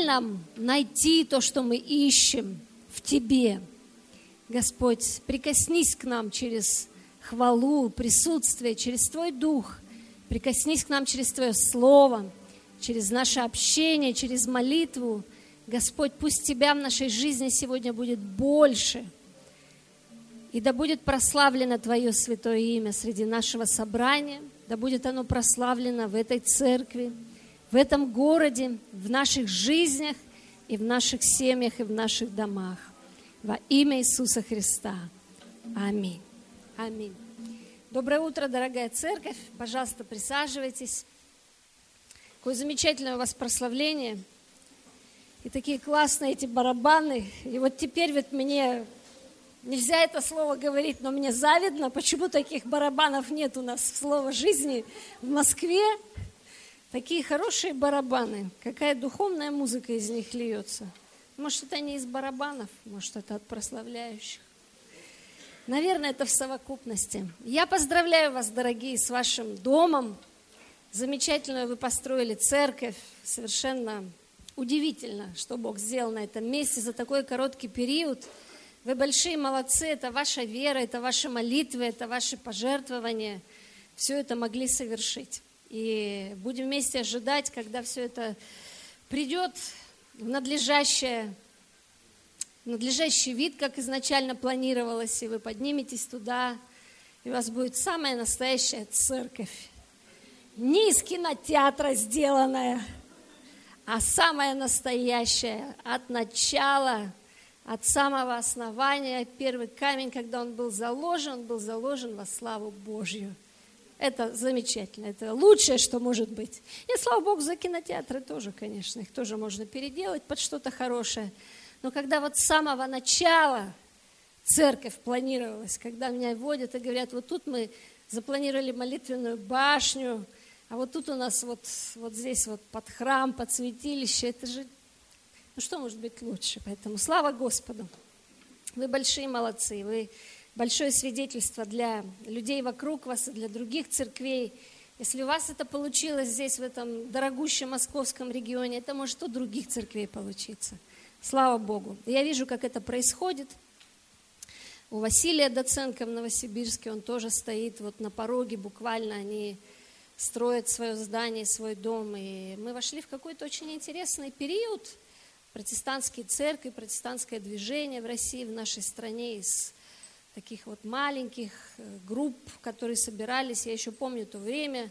Позволь нам найти то, что мы ищем в Тебе. Господь, прикоснись к нам через хвалу, присутствие, через Твой Дух. Прикоснись к нам через Твое Слово, через наше общение, через молитву. Господь, пусть Тебя в нашей жизни сегодня будет больше. И да будет прославлено Твое святое имя среди нашего собрания, да будет оно прославлено в этой церкви, в этом городе, в наших жизнях и в наших семьях и в наших домах. Во имя Иисуса Христа. Аминь. Аминь. Доброе утро, дорогая церковь. Пожалуйста, присаживайтесь. Какое замечательное у вас прославление. И такие классные эти барабаны. И вот теперь вот мне нельзя это слово говорить, но мне завидно, почему таких барабанов нет у нас в слово жизни в Москве. Такие хорошие барабаны. Какая духовная музыка из них льется. Может, это не из барабанов, может, это от прославляющих. Наверное, это в совокупности. Я поздравляю вас, дорогие, с вашим домом. Замечательную вы построили церковь. Совершенно удивительно, что Бог сделал на этом месте за такой короткий период. Вы большие молодцы, это ваша вера, это ваши молитвы, это ваши пожертвования. Все это могли совершить. И будем вместе ожидать, когда все это придет в надлежащее, надлежащий вид, как изначально планировалось, и вы подниметесь туда, и у вас будет самая настоящая церковь. Не из кинотеатра сделанная, а самая настоящая, от начала, от самого основания. Первый камень, когда он был заложен, он был заложен во славу Божью. Это замечательно, это лучшее, что может быть. И слава Богу за кинотеатры тоже, конечно, их тоже можно переделать под что-то хорошее. Но когда вот с самого начала церковь планировалась, когда меня водят и говорят, вот тут мы запланировали молитвенную башню, а вот тут у нас вот, вот здесь вот под храм, под святилище, это же, ну что может быть лучше? Поэтому слава Господу. Вы большие молодцы, вы большое свидетельство для людей вокруг вас и для других церквей. Если у вас это получилось здесь, в этом дорогущем московском регионе, это может у других церквей получиться. Слава Богу. Я вижу, как это происходит. У Василия Доценко в Новосибирске, он тоже стоит вот на пороге, буквально они строят свое здание, свой дом. И мы вошли в какой-то очень интересный период. Протестантские церкви, протестантское движение в России, в нашей стране из таких вот маленьких э, групп, которые собирались. Я еще помню то время,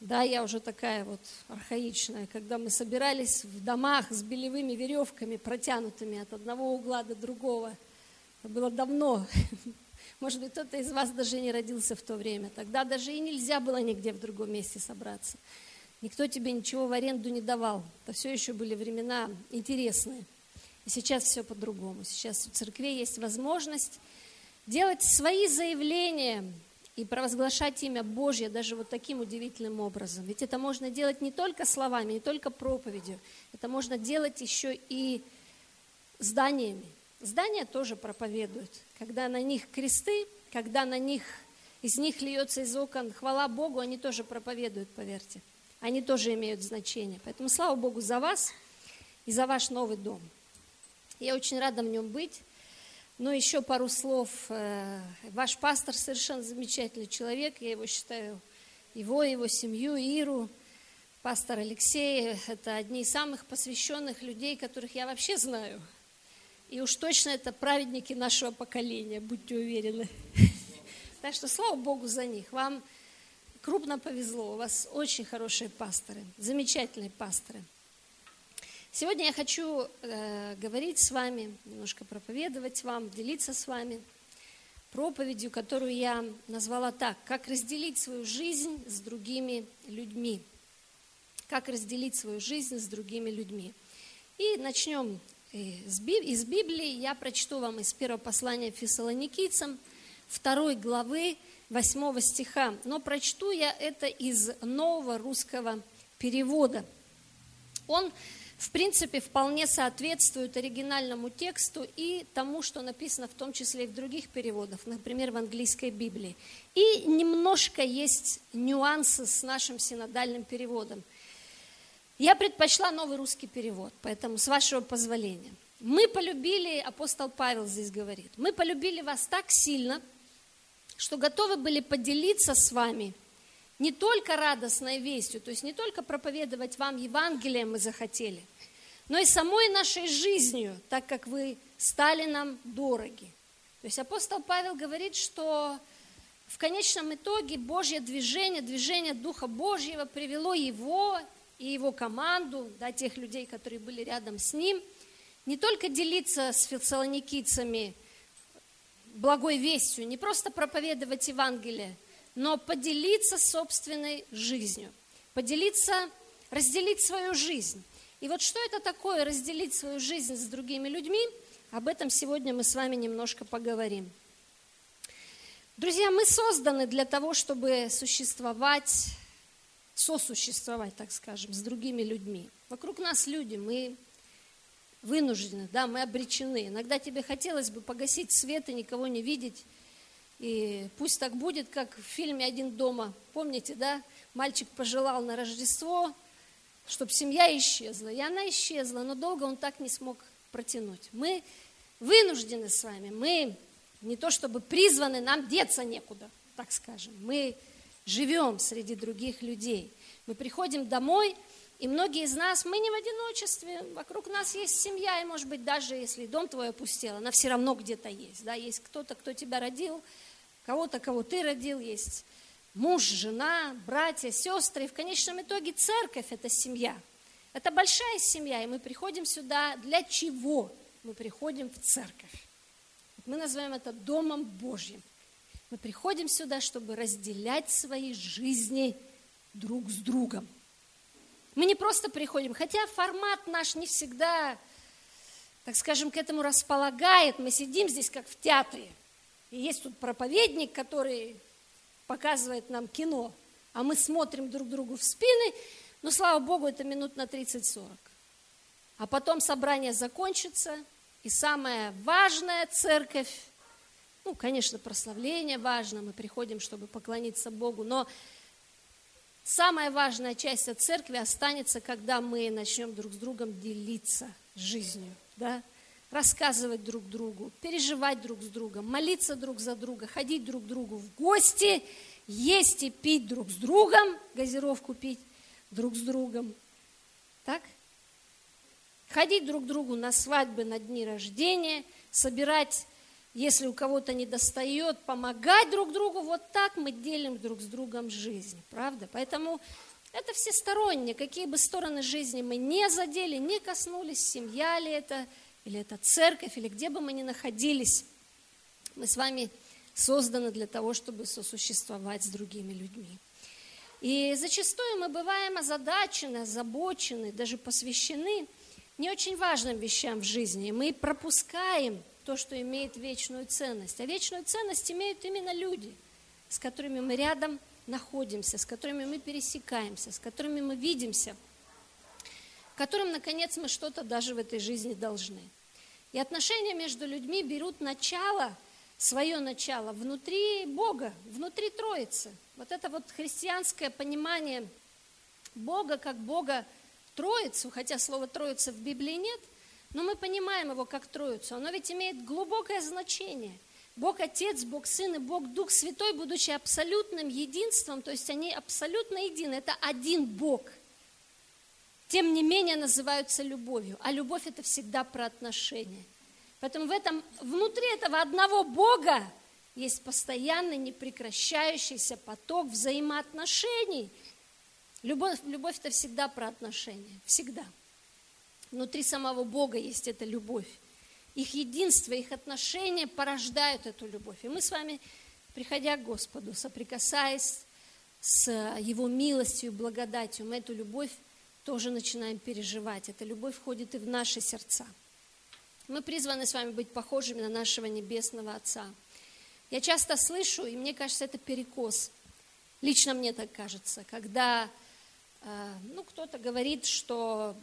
да, я уже такая вот архаичная, когда мы собирались в домах с белевыми веревками, протянутыми от одного угла до другого. Это было давно. Может быть, кто-то из вас даже не родился в то время. Тогда даже и нельзя было нигде в другом месте собраться. Никто тебе ничего в аренду не давал. Это все еще были времена интересные. И сейчас все по-другому. Сейчас у церквей есть возможность делать свои заявления и провозглашать имя Божье даже вот таким удивительным образом. Ведь это можно делать не только словами, не только проповедью, это можно делать еще и зданиями. Здания тоже проповедуют. Когда на них кресты, когда на них, из них льется из окон хвала Богу, они тоже проповедуют, поверьте. Они тоже имеют значение. Поэтому слава Богу за вас и за ваш новый дом. Я очень рада в нем быть. Ну, еще пару слов. Э, ваш пастор совершенно замечательный человек. Я его считаю, его, его семью, Иру. Пастор Алексей – это одни из самых посвященных людей, которых я вообще знаю. И уж точно это праведники нашего поколения, будьте уверены. Так что слава Богу за них. Вам крупно повезло. У вас очень хорошие пасторы, замечательные пасторы. Сегодня я хочу э, говорить с вами, немножко проповедовать вам, делиться с вами проповедью, которую я назвала так, как разделить свою жизнь с другими людьми. Как разделить свою жизнь с другими людьми. И начнем э, из Библии. Я прочту вам из первого послания фессалоникийцам, второй главы, восьмого стиха. Но прочту я это из нового русского перевода. Он в принципе, вполне соответствует оригинальному тексту и тому, что написано в том числе и в других переводах, например, в английской Библии. И немножко есть нюансы с нашим синодальным переводом. Я предпочла новый русский перевод, поэтому с вашего позволения. Мы полюбили, апостол Павел здесь говорит, мы полюбили вас так сильно, что готовы были поделиться с вами не только радостной вестью, то есть не только проповедовать вам Евангелие мы захотели, но и самой нашей жизнью, так как вы стали нам дороги. То есть апостол Павел говорит, что в конечном итоге Божье движение, движение Духа Божьего привело его и его команду, да, тех людей, которые были рядом с ним, не только делиться с фессалоникийцами благой вестью, не просто проповедовать Евангелие, но поделиться собственной жизнью, поделиться, разделить свою жизнь. И вот что это такое разделить свою жизнь с другими людьми, об этом сегодня мы с вами немножко поговорим. Друзья, мы созданы для того, чтобы существовать сосуществовать, так скажем, с другими людьми. Вокруг нас люди, мы вынуждены, да, мы обречены. Иногда тебе хотелось бы погасить свет и никого не видеть. И пусть так будет, как в фильме «Один дома». Помните, да? Мальчик пожелал на Рождество, чтобы семья исчезла. И она исчезла, но долго он так не смог протянуть. Мы вынуждены с вами, мы не то чтобы призваны, нам деться некуда, так скажем. Мы живем среди других людей. Мы приходим домой, и многие из нас, мы не в одиночестве, вокруг нас есть семья, и, может быть, даже если дом твой опустел, она все равно где-то есть. Да? Есть кто-то, кто тебя родил, кого-то, кого ты родил, есть муж, жена, братья, сестры. И в конечном итоге церковь – это семья. Это большая семья, и мы приходим сюда для чего? Мы приходим в церковь. Мы называем это Домом Божьим. Мы приходим сюда, чтобы разделять свои жизни друг с другом. Мы не просто приходим, хотя формат наш не всегда, так скажем, к этому располагает. Мы сидим здесь, как в театре. И есть тут проповедник, который показывает нам кино, а мы смотрим друг другу в спины, но, слава Богу, это минут на 30-40. А потом собрание закончится, и самая важная церковь ну, конечно, прославление важно, мы приходим, чтобы поклониться Богу, но самая важная часть от церкви останется, когда мы начнем друг с другом делиться жизнью, да? Рассказывать друг другу, переживать друг с другом, молиться друг за друга, ходить друг к другу в гости, есть и пить друг с другом, газировку пить друг с другом. Так? Ходить друг к другу на свадьбы, на дни рождения, собирать если у кого-то не достает, помогать друг другу, вот так мы делим друг с другом жизнь, правда? Поэтому это всесторонне, какие бы стороны жизни мы не задели, не коснулись, семья ли это, или это церковь, или где бы мы ни находились, мы с вами созданы для того, чтобы сосуществовать с другими людьми. И зачастую мы бываем озадачены, озабочены, даже посвящены не очень важным вещам в жизни. Мы пропускаем то, что имеет вечную ценность. А вечную ценность имеют именно люди, с которыми мы рядом находимся, с которыми мы пересекаемся, с которыми мы видимся, которым, наконец, мы что-то даже в этой жизни должны. И отношения между людьми берут начало, свое начало внутри Бога, внутри Троицы. Вот это вот христианское понимание Бога как Бога Троицу, хотя слова Троица в Библии нет – но мы понимаем его как Троицу. Оно ведь имеет глубокое значение. Бог Отец, Бог Сын и Бог Дух Святой, будучи абсолютным единством, то есть они абсолютно едины, это один Бог. Тем не менее называются любовью. А любовь это всегда про отношения. Поэтому в этом, внутри этого одного Бога есть постоянный, непрекращающийся поток взаимоотношений. Любовь, любовь это всегда про отношения. Всегда. Внутри самого Бога есть эта любовь. Их единство, их отношения порождают эту любовь. И мы с вами, приходя к Господу, соприкасаясь с Его милостью и благодатью, мы эту любовь тоже начинаем переживать. Эта любовь входит и в наши сердца. Мы призваны с вами быть похожими на нашего Небесного Отца. Я часто слышу, и мне кажется, это перекос. Лично мне так кажется, когда э, ну, кто-то говорит, что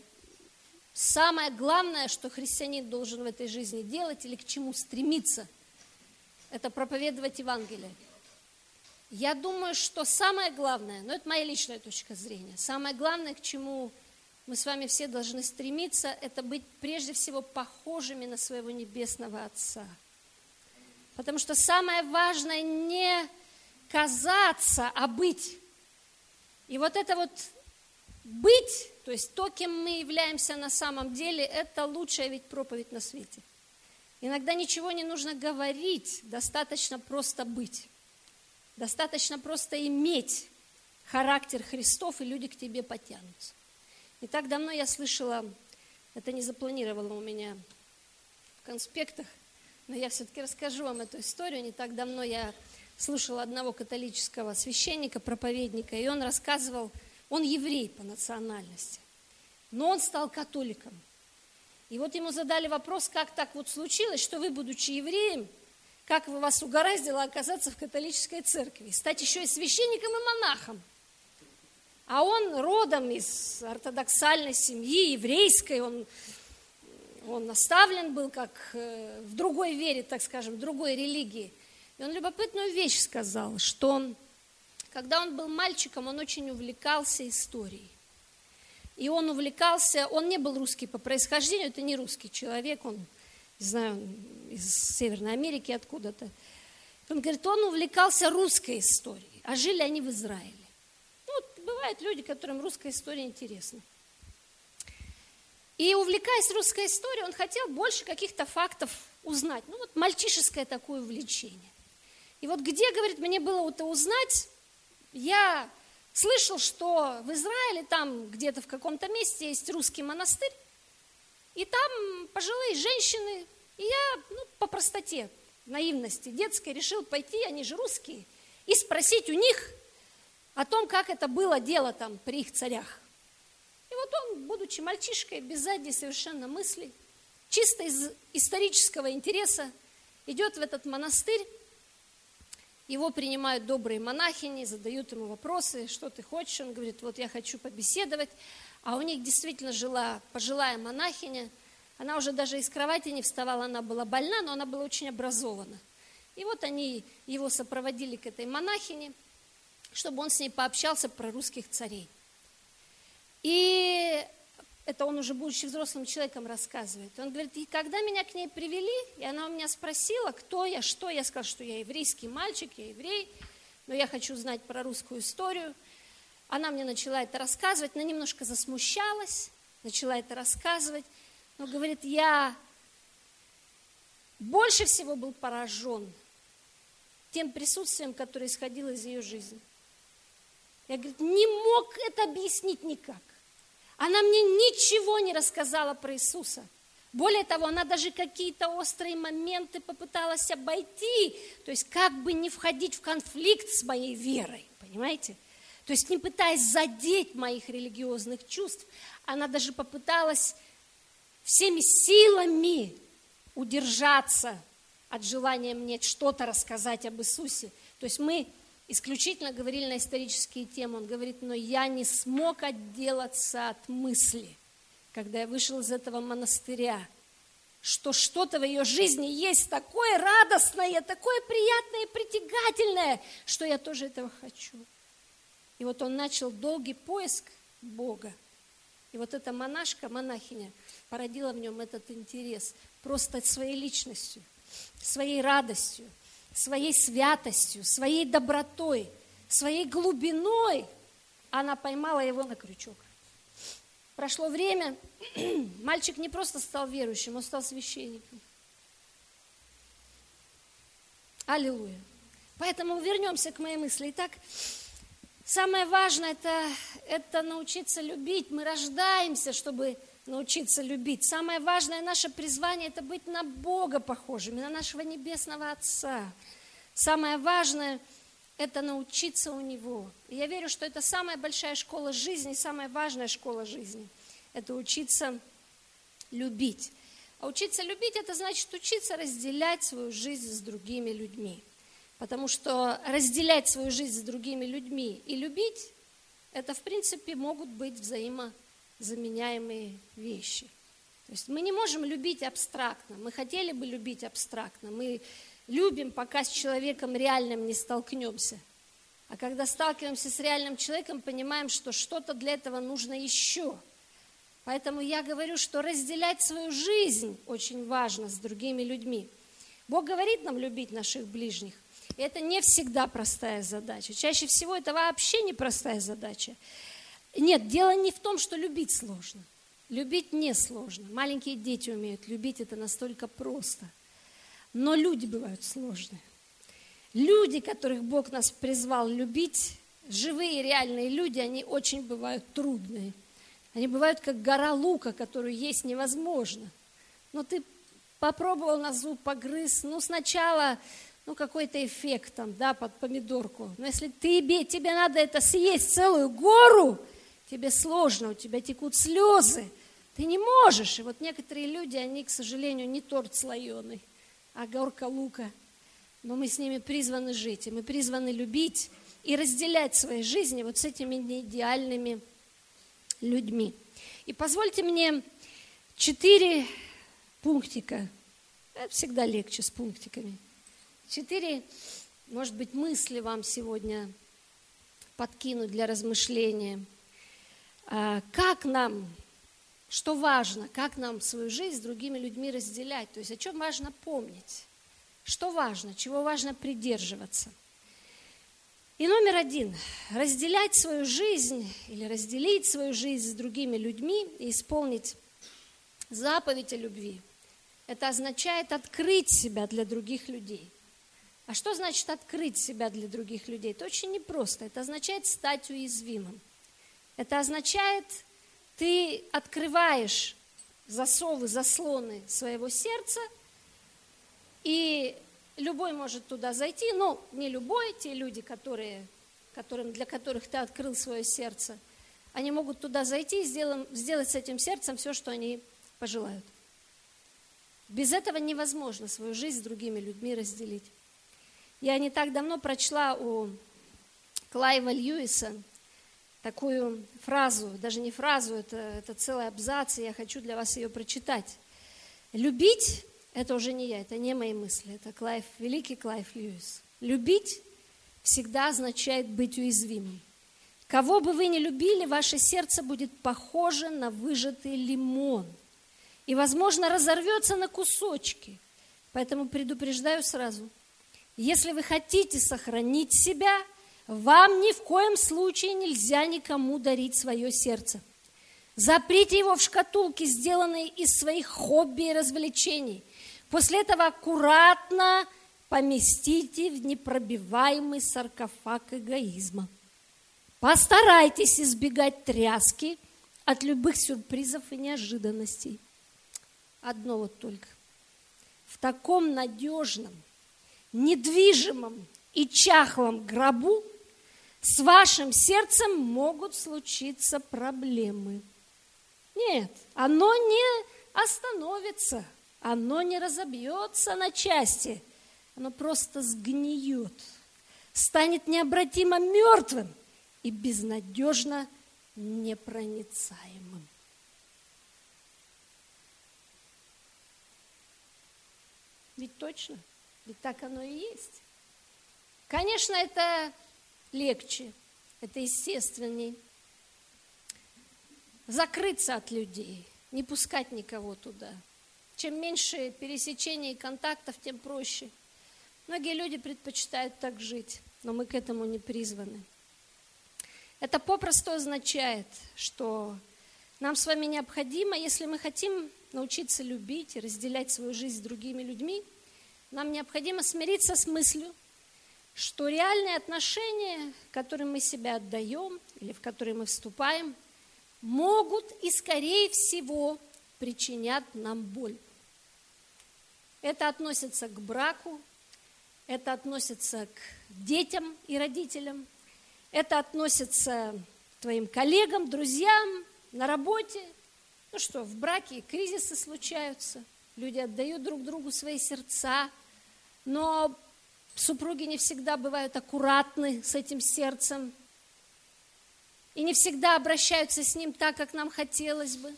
Самое главное, что христианин должен в этой жизни делать или к чему стремиться, это проповедовать Евангелие. Я думаю, что самое главное, но это моя личная точка зрения, самое главное, к чему мы с вами все должны стремиться, это быть прежде всего похожими на своего Небесного Отца. Потому что самое важное не казаться, а быть. И вот это вот быть, то есть то, кем мы являемся на самом деле, это лучшая ведь проповедь на свете. Иногда ничего не нужно говорить, достаточно просто быть. Достаточно просто иметь характер Христов, и люди к тебе потянутся. Не так давно я слышала, это не запланировало у меня в конспектах, но я все-таки расскажу вам эту историю. Не так давно я слушала одного католического священника, проповедника, и он рассказывал, он еврей по национальности, но он стал католиком. И вот ему задали вопрос, как так вот случилось, что вы, будучи евреем, как вы вас угораздило оказаться в католической церкви, стать еще и священником и монахом. А он родом из ортодоксальной семьи, еврейской, он, он наставлен был как э, в другой вере, так скажем, в другой религии. И он любопытную вещь сказал, что он, когда он был мальчиком, он очень увлекался историей. И он увлекался, он не был русский по происхождению, это не русский человек, он, не знаю, из Северной Америки откуда-то. Он говорит, он увлекался русской историей, а жили они в Израиле. Ну, вот бывают люди, которым русская история интересна. И увлекаясь русской историей, он хотел больше каких-то фактов узнать. Ну, вот мальчишеское такое увлечение. И вот где, говорит, мне было это узнать, я слышал, что в Израиле там где-то в каком-то месте есть русский монастырь, и там пожилые женщины, и я ну, по простоте, наивности детской решил пойти, они же русские, и спросить у них о том, как это было дело там при их царях. И вот он, будучи мальчишкой, без задней совершенно мысли, чисто из исторического интереса, идет в этот монастырь, его принимают добрые монахини, задают ему вопросы, что ты хочешь. Он говорит, вот я хочу побеседовать. А у них действительно жила пожилая монахиня. Она уже даже из кровати не вставала, она была больна, но она была очень образована. И вот они его сопроводили к этой монахине, чтобы он с ней пообщался про русских царей. И это он уже будучи взрослым человеком рассказывает. Он говорит, и когда меня к ней привели, и она у меня спросила, кто я, что, я сказал, что я еврейский мальчик, я еврей, но я хочу знать про русскую историю. Она мне начала это рассказывать, она немножко засмущалась, начала это рассказывать, но говорит, я больше всего был поражен тем присутствием, которое исходило из ее жизни. Я, говорит, не мог это объяснить никак. Она мне ничего не рассказала про Иисуса. Более того, она даже какие-то острые моменты попыталась обойти, то есть как бы не входить в конфликт с моей верой, понимаете? То есть не пытаясь задеть моих религиозных чувств, она даже попыталась всеми силами удержаться от желания мне что-то рассказать об Иисусе. То есть мы исключительно говорили на исторические темы. Он говорит, но я не смог отделаться от мысли, когда я вышел из этого монастыря, что что-то в ее жизни есть такое радостное, такое приятное и притягательное, что я тоже этого хочу. И вот он начал долгий поиск Бога. И вот эта монашка, монахиня, породила в нем этот интерес просто своей личностью, своей радостью – своей святостью, своей добротой, своей глубиной она поймала его на крючок. Прошло время, мальчик не просто стал верующим, он стал священником. Аллилуйя. Поэтому вернемся к моей мысли. Итак, самое важное это, это научиться любить. Мы рождаемся, чтобы научиться любить. Самое важное наше призвание – это быть на Бога похожими, на нашего Небесного Отца. Самое важное – это научиться у Него. И я верю, что это самая большая школа жизни, самая важная школа жизни – это учиться любить. А учиться любить – это значит учиться разделять свою жизнь с другими людьми. Потому что разделять свою жизнь с другими людьми и любить – это, в принципе, могут быть взаимодействия заменяемые вещи. То есть мы не можем любить абстрактно. Мы хотели бы любить абстрактно. Мы любим, пока с человеком реальным не столкнемся. А когда сталкиваемся с реальным человеком, понимаем, что что-то для этого нужно еще. Поэтому я говорю, что разделять свою жизнь очень важно с другими людьми. Бог говорит нам любить наших ближних. Это не всегда простая задача. Чаще всего это вообще не простая задача. Нет, дело не в том, что любить сложно. Любить не сложно. Маленькие дети умеют любить, это настолько просто. Но люди бывают сложные. Люди, которых Бог нас призвал любить, живые реальные люди, они очень бывают трудные. Они бывают как гора лука, которую есть невозможно. Но ты попробовал на зуб, погрыз, ну сначала ну, какой-то эффект там, да, под помидорку. Но если тебе, тебе надо это съесть целую гору, тебе сложно, у тебя текут слезы, ты не можешь. И вот некоторые люди, они, к сожалению, не торт слоеный, а горка лука. Но мы с ними призваны жить, и мы призваны любить и разделять свои жизни вот с этими неидеальными людьми. И позвольте мне четыре пунктика. Всегда легче с пунктиками. Четыре, может быть, мысли вам сегодня подкинуть для размышления. А, как нам, что важно, как нам свою жизнь с другими людьми разделять, то есть о чем важно помнить, что важно, чего важно придерживаться. И номер один, разделять свою жизнь или разделить свою жизнь с другими людьми и исполнить заповедь о любви. Это означает открыть себя для других людей. А что значит открыть себя для других людей? Это очень непросто. Это означает стать уязвимым. Это означает, ты открываешь засовы, заслоны своего сердца, и любой может туда зайти, но не любой, те люди, которые, которым, для которых ты открыл свое сердце, они могут туда зайти и сделать, сделать с этим сердцем все, что они пожелают. Без этого невозможно свою жизнь с другими людьми разделить. Я не так давно прочла у Клайва Льюиса такую фразу, даже не фразу, это, это целый абзац, и я хочу для вас ее прочитать. Любить – это уже не я, это не мои мысли, это Клайв, великий Клайв Льюис. Любить всегда означает быть уязвимым. Кого бы вы ни любили, ваше сердце будет похоже на выжатый лимон – и, возможно, разорвется на кусочки. Поэтому предупреждаю сразу. Если вы хотите сохранить себя, вам ни в коем случае нельзя никому дарить свое сердце. Заприте его в шкатулке, сделанной из своих хобби и развлечений. После этого аккуратно поместите в непробиваемый саркофаг эгоизма. Постарайтесь избегать тряски от любых сюрпризов и неожиданностей одно вот только. В таком надежном, недвижимом и чахлом гробу с вашим сердцем могут случиться проблемы. Нет, оно не остановится, оно не разобьется на части, оно просто сгниет, станет необратимо мертвым и безнадежно непроницаемым. Ведь точно, ведь так оно и есть. Конечно, это легче, это естественней. Закрыться от людей, не пускать никого туда. Чем меньше пересечений и контактов, тем проще. Многие люди предпочитают так жить, но мы к этому не призваны. Это попросту означает, что нам с вами необходимо, если мы хотим научиться любить и разделять свою жизнь с другими людьми, нам необходимо смириться с мыслью, что реальные отношения, которым мы себя отдаем или в которые мы вступаем, могут и, скорее всего, причинят нам боль. Это относится к браку, это относится к детям и родителям, это относится к твоим коллегам, друзьям, на работе – ну что, в браке кризисы случаются, люди отдают друг другу свои сердца, но супруги не всегда бывают аккуратны с этим сердцем и не всегда обращаются с ним так, как нам хотелось бы.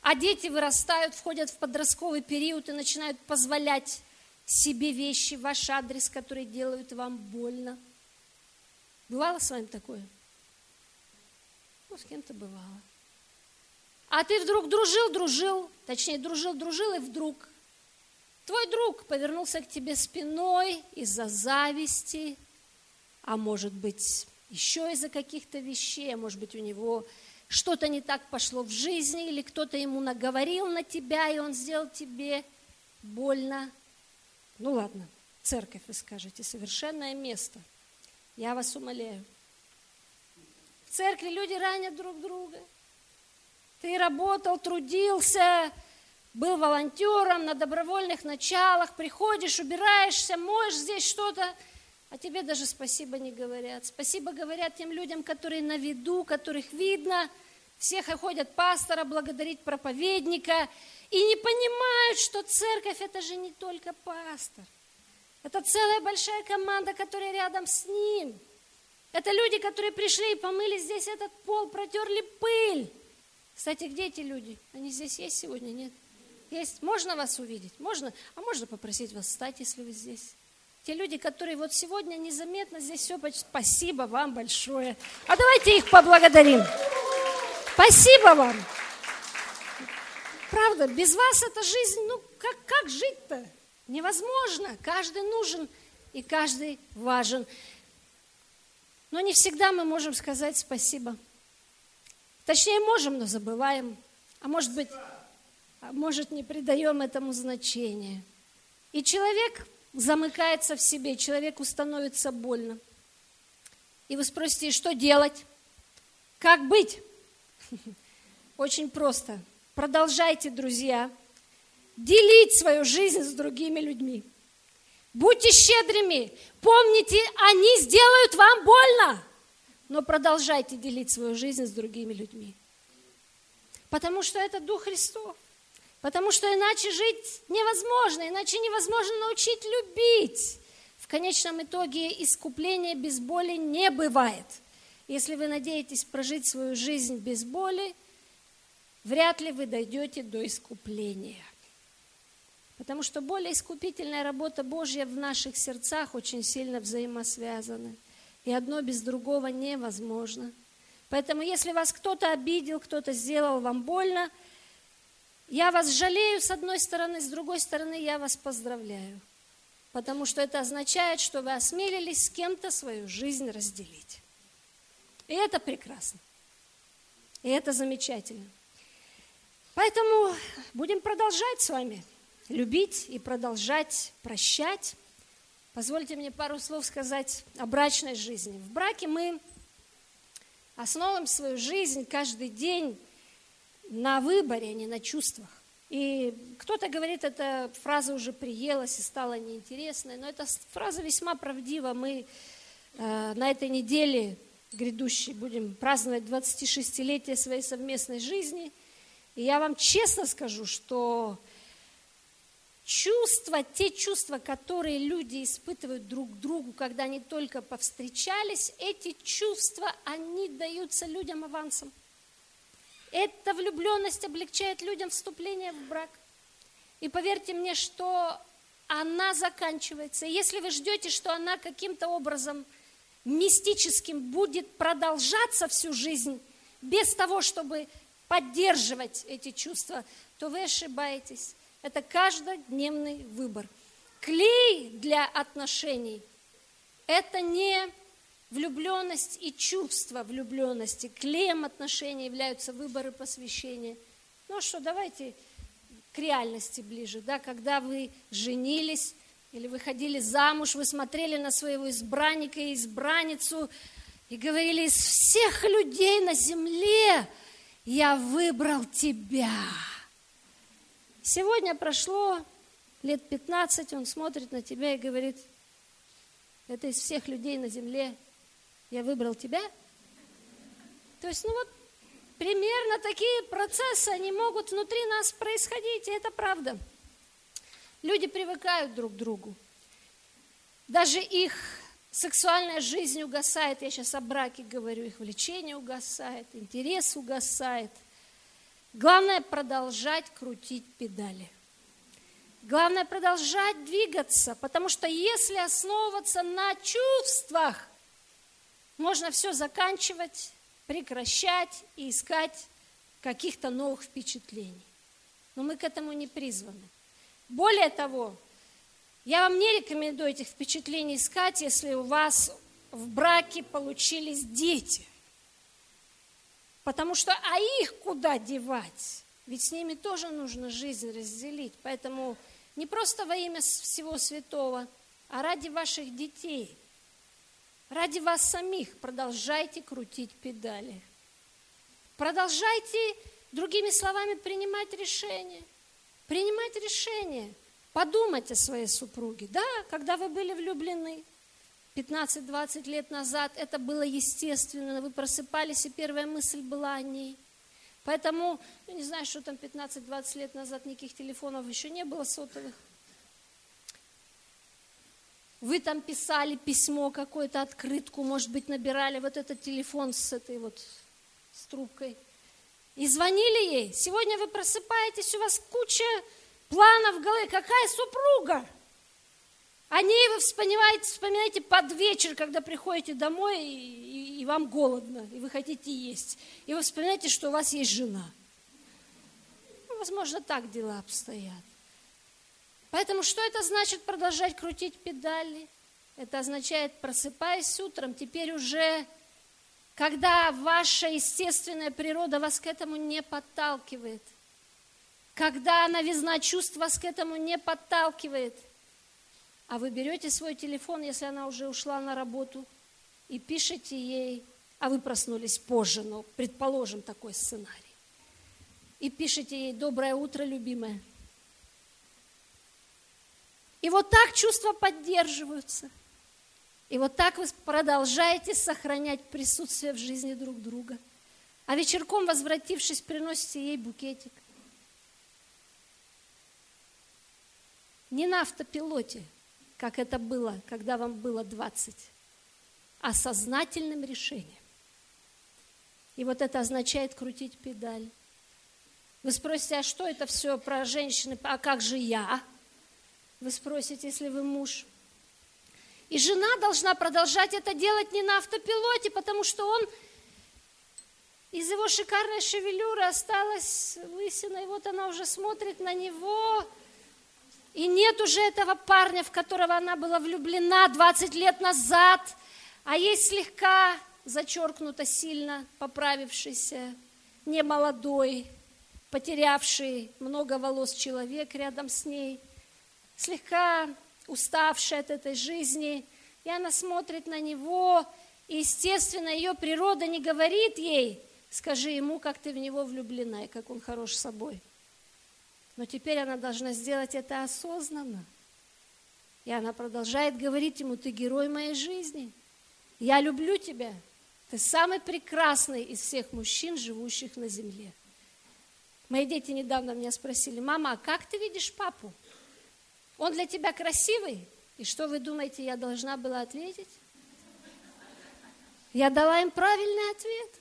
А дети вырастают, входят в подростковый период и начинают позволять себе вещи ваш адрес, которые делают вам больно. Бывало с вами такое? Ну, с кем-то бывало. А ты вдруг дружил, дружил, точнее, дружил, дружил, и вдруг твой друг повернулся к тебе спиной из-за зависти, а может быть, еще из-за каких-то вещей, а может быть, у него что-то не так пошло в жизни, или кто-то ему наговорил на тебя, и он сделал тебе больно. Ну ладно, церковь, вы скажете, совершенное место. Я вас умоляю. В церкви люди ранят друг друга. Ты работал, трудился, был волонтером на добровольных началах, приходишь, убираешься, моешь здесь что-то, а тебе даже спасибо не говорят. Спасибо говорят тем людям, которые на виду, которых видно. Всех ходят пастора благодарить проповедника и не понимают, что церковь это же не только пастор. Это целая большая команда, которая рядом с ним. Это люди, которые пришли и помыли здесь этот пол, протерли пыль. Кстати, где эти люди? Они здесь есть сегодня? Нет? Есть? Можно вас увидеть? Можно? А можно попросить вас встать, если вы здесь? Те люди, которые вот сегодня незаметно здесь все, спасибо вам большое. А давайте их поблагодарим. Спасибо вам. Правда, без вас эта жизнь, ну как, как жить-то? Невозможно. Каждый нужен и каждый важен. Но не всегда мы можем сказать спасибо. Точнее, можем, но забываем. А может быть, может не придаем этому значения. И человек замыкается в себе, человеку становится больно. И вы спросите, что делать? Как быть? Очень просто. Продолжайте, друзья, делить свою жизнь с другими людьми. Будьте щедрыми. Помните, они сделают вам больно. Но продолжайте делить свою жизнь с другими людьми. Потому что это Дух Христов. Потому что иначе жить невозможно, иначе невозможно научить любить. В конечном итоге искупления без боли не бывает. Если вы надеетесь прожить свою жизнь без боли, вряд ли вы дойдете до искупления. Потому что более искупительная работа Божья в наших сердцах очень сильно взаимосвязаны. И одно без другого невозможно. Поэтому если вас кто-то обидел, кто-то сделал вам больно – я вас жалею с одной стороны, с другой стороны я вас поздравляю. Потому что это означает, что вы осмелились с кем-то свою жизнь разделить. И это прекрасно. И это замечательно. Поэтому будем продолжать с вами любить и продолжать прощать. Позвольте мне пару слов сказать о брачной жизни. В браке мы основываем свою жизнь каждый день на выборе, а не на чувствах. И кто-то говорит, эта фраза уже приелась и стала неинтересной, но эта фраза весьма правдива. Мы э, на этой неделе грядущей будем праздновать 26-летие своей совместной жизни. И я вам честно скажу, что чувства, те чувства, которые люди испытывают друг к другу, когда они только повстречались, эти чувства, они даются людям авансом. Эта влюбленность облегчает людям вступление в брак. И поверьте мне, что она заканчивается. Если вы ждете, что она каким-то образом мистическим будет продолжаться всю жизнь, без того, чтобы поддерживать эти чувства, то вы ошибаетесь. Это каждодневный выбор. Клей для отношений – это не влюбленность и чувство влюбленности, клеем отношений являются выборы посвящения. Ну что, давайте к реальности ближе, да, когда вы женились или выходили замуж, вы смотрели на своего избранника и избранницу и говорили, из всех людей на земле я выбрал тебя. Сегодня прошло лет 15, он смотрит на тебя и говорит, это из всех людей на земле я выбрал тебя. То есть, ну вот, примерно такие процессы, они могут внутри нас происходить, и это правда. Люди привыкают друг к другу. Даже их сексуальная жизнь угасает, я сейчас о браке говорю, их влечение угасает, интерес угасает. Главное продолжать крутить педали. Главное продолжать двигаться, потому что если основываться на чувствах, можно все заканчивать, прекращать и искать каких-то новых впечатлений. Но мы к этому не призваны. Более того, я вам не рекомендую этих впечатлений искать, если у вас в браке получились дети. Потому что, а их куда девать? Ведь с ними тоже нужно жизнь разделить. Поэтому не просто во имя всего святого, а ради ваших детей, ради вас самих продолжайте крутить педали. Продолжайте, другими словами, принимать решения. Принимать решения. Подумать о своей супруге. Да, когда вы были влюблены, 15-20 лет назад это было естественно, вы просыпались, и первая мысль была о ней. Поэтому, ну, не знаю, что там 15-20 лет назад, никаких телефонов еще не было сотовых. Вы там писали письмо, какую-то открытку, может быть, набирали вот этот телефон с этой вот, с трубкой. И звонили ей. Сегодня вы просыпаетесь, у вас куча планов в голове. Какая супруга? О ней вы вспоминаете, вспоминаете под вечер, когда приходите домой, и, и, и вам голодно, и вы хотите есть. И вы вспоминаете, что у вас есть жена. Ну, возможно, так дела обстоят. Поэтому что это значит продолжать крутить педали? Это означает, просыпаясь утром, теперь уже, когда ваша естественная природа вас к этому не подталкивает, когда новизна чувств вас к этому не подталкивает – а вы берете свой телефон, если она уже ушла на работу, и пишете ей, а вы проснулись позже, но предположим такой сценарий. И пишете ей «Доброе утро, любимая». И вот так чувства поддерживаются. И вот так вы продолжаете сохранять присутствие в жизни друг друга. А вечерком, возвратившись, приносите ей букетик. Не на автопилоте – как это было, когда вам было 20, а сознательным решением. И вот это означает крутить педаль. Вы спросите, а что это все про женщины, а как же я? Вы спросите, если вы муж. И жена должна продолжать это делать не на автопилоте, потому что он из его шикарной шевелюры осталась лысина, и вот она уже смотрит на него, и нет уже этого парня, в которого она была влюблена 20 лет назад, а есть слегка зачеркнуто сильно поправившийся, не молодой, потерявший много волос человек рядом с ней, слегка уставший от этой жизни, и она смотрит на него, и, естественно, ее природа не говорит ей, скажи ему, как ты в него влюблена и как он хорош собой – но теперь она должна сделать это осознанно. И она продолжает говорить ему, ты герой моей жизни. Я люблю тебя. Ты самый прекрасный из всех мужчин, живущих на земле. Мои дети недавно меня спросили, мама, а как ты видишь папу? Он для тебя красивый? И что вы думаете, я должна была ответить? Я дала им правильный ответ.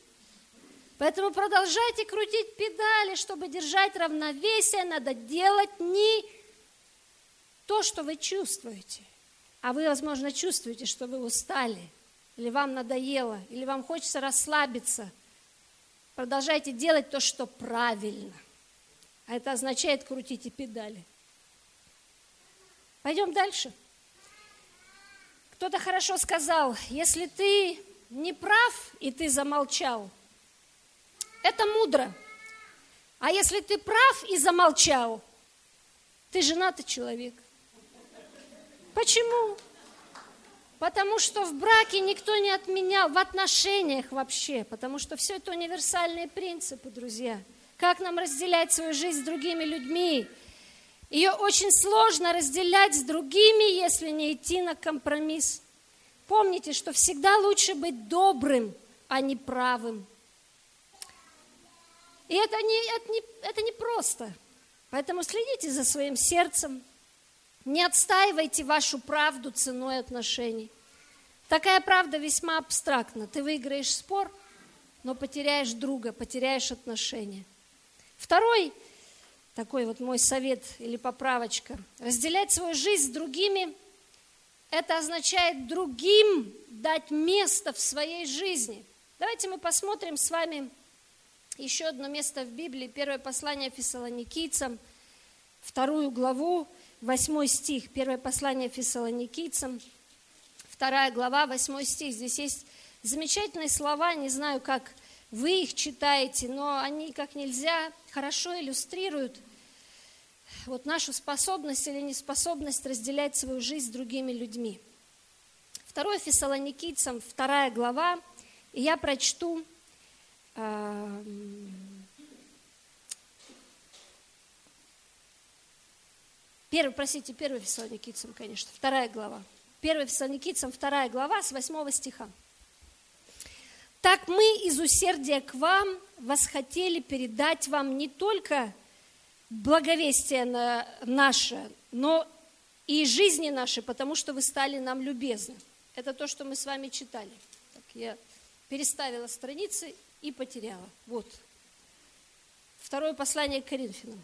Поэтому продолжайте крутить педали, чтобы держать равновесие. Надо делать не то, что вы чувствуете. А вы, возможно, чувствуете, что вы устали, или вам надоело, или вам хочется расслабиться. Продолжайте делать то, что правильно. А это означает крутите педали. Пойдем дальше. Кто-то хорошо сказал, если ты не прав и ты замолчал – это мудро. А если ты прав и замолчал, ты женатый человек. Почему? Потому что в браке никто не отменял, в отношениях вообще, потому что все это универсальные принципы, друзья. Как нам разделять свою жизнь с другими людьми? Ее очень сложно разделять с другими, если не идти на компромисс. Помните, что всегда лучше быть добрым, а не правым. И это не, это не, это не просто. Поэтому следите за своим сердцем. Не отстаивайте вашу правду ценой отношений. Такая правда весьма абстрактна. Ты выиграешь спор, но потеряешь друга, потеряешь отношения. Второй такой вот мой совет или поправочка. Разделять свою жизнь с другими – это означает другим дать место в своей жизни. Давайте мы посмотрим с вами еще одно место в Библии, первое послание фессалоникийцам, вторую главу, восьмой стих, первое послание фессалоникийцам, вторая глава, восьмой стих. Здесь есть замечательные слова, не знаю, как вы их читаете, но они как нельзя хорошо иллюстрируют вот нашу способность или неспособность разделять свою жизнь с другими людьми. Второе Фессалоникийцам, вторая глава, и я прочту Первый, простите, первый Фессалоникийцам, конечно, вторая глава. Первый Фессалоникийцам, вторая глава, с восьмого стиха. «Так мы из усердия к вам восхотели передать вам не только благовестие наше, но и жизни наши, потому что вы стали нам любезны». Это то, что мы с вами читали. Так, я переставила страницы и потеряла. Вот. Второе послание к Коринфянам,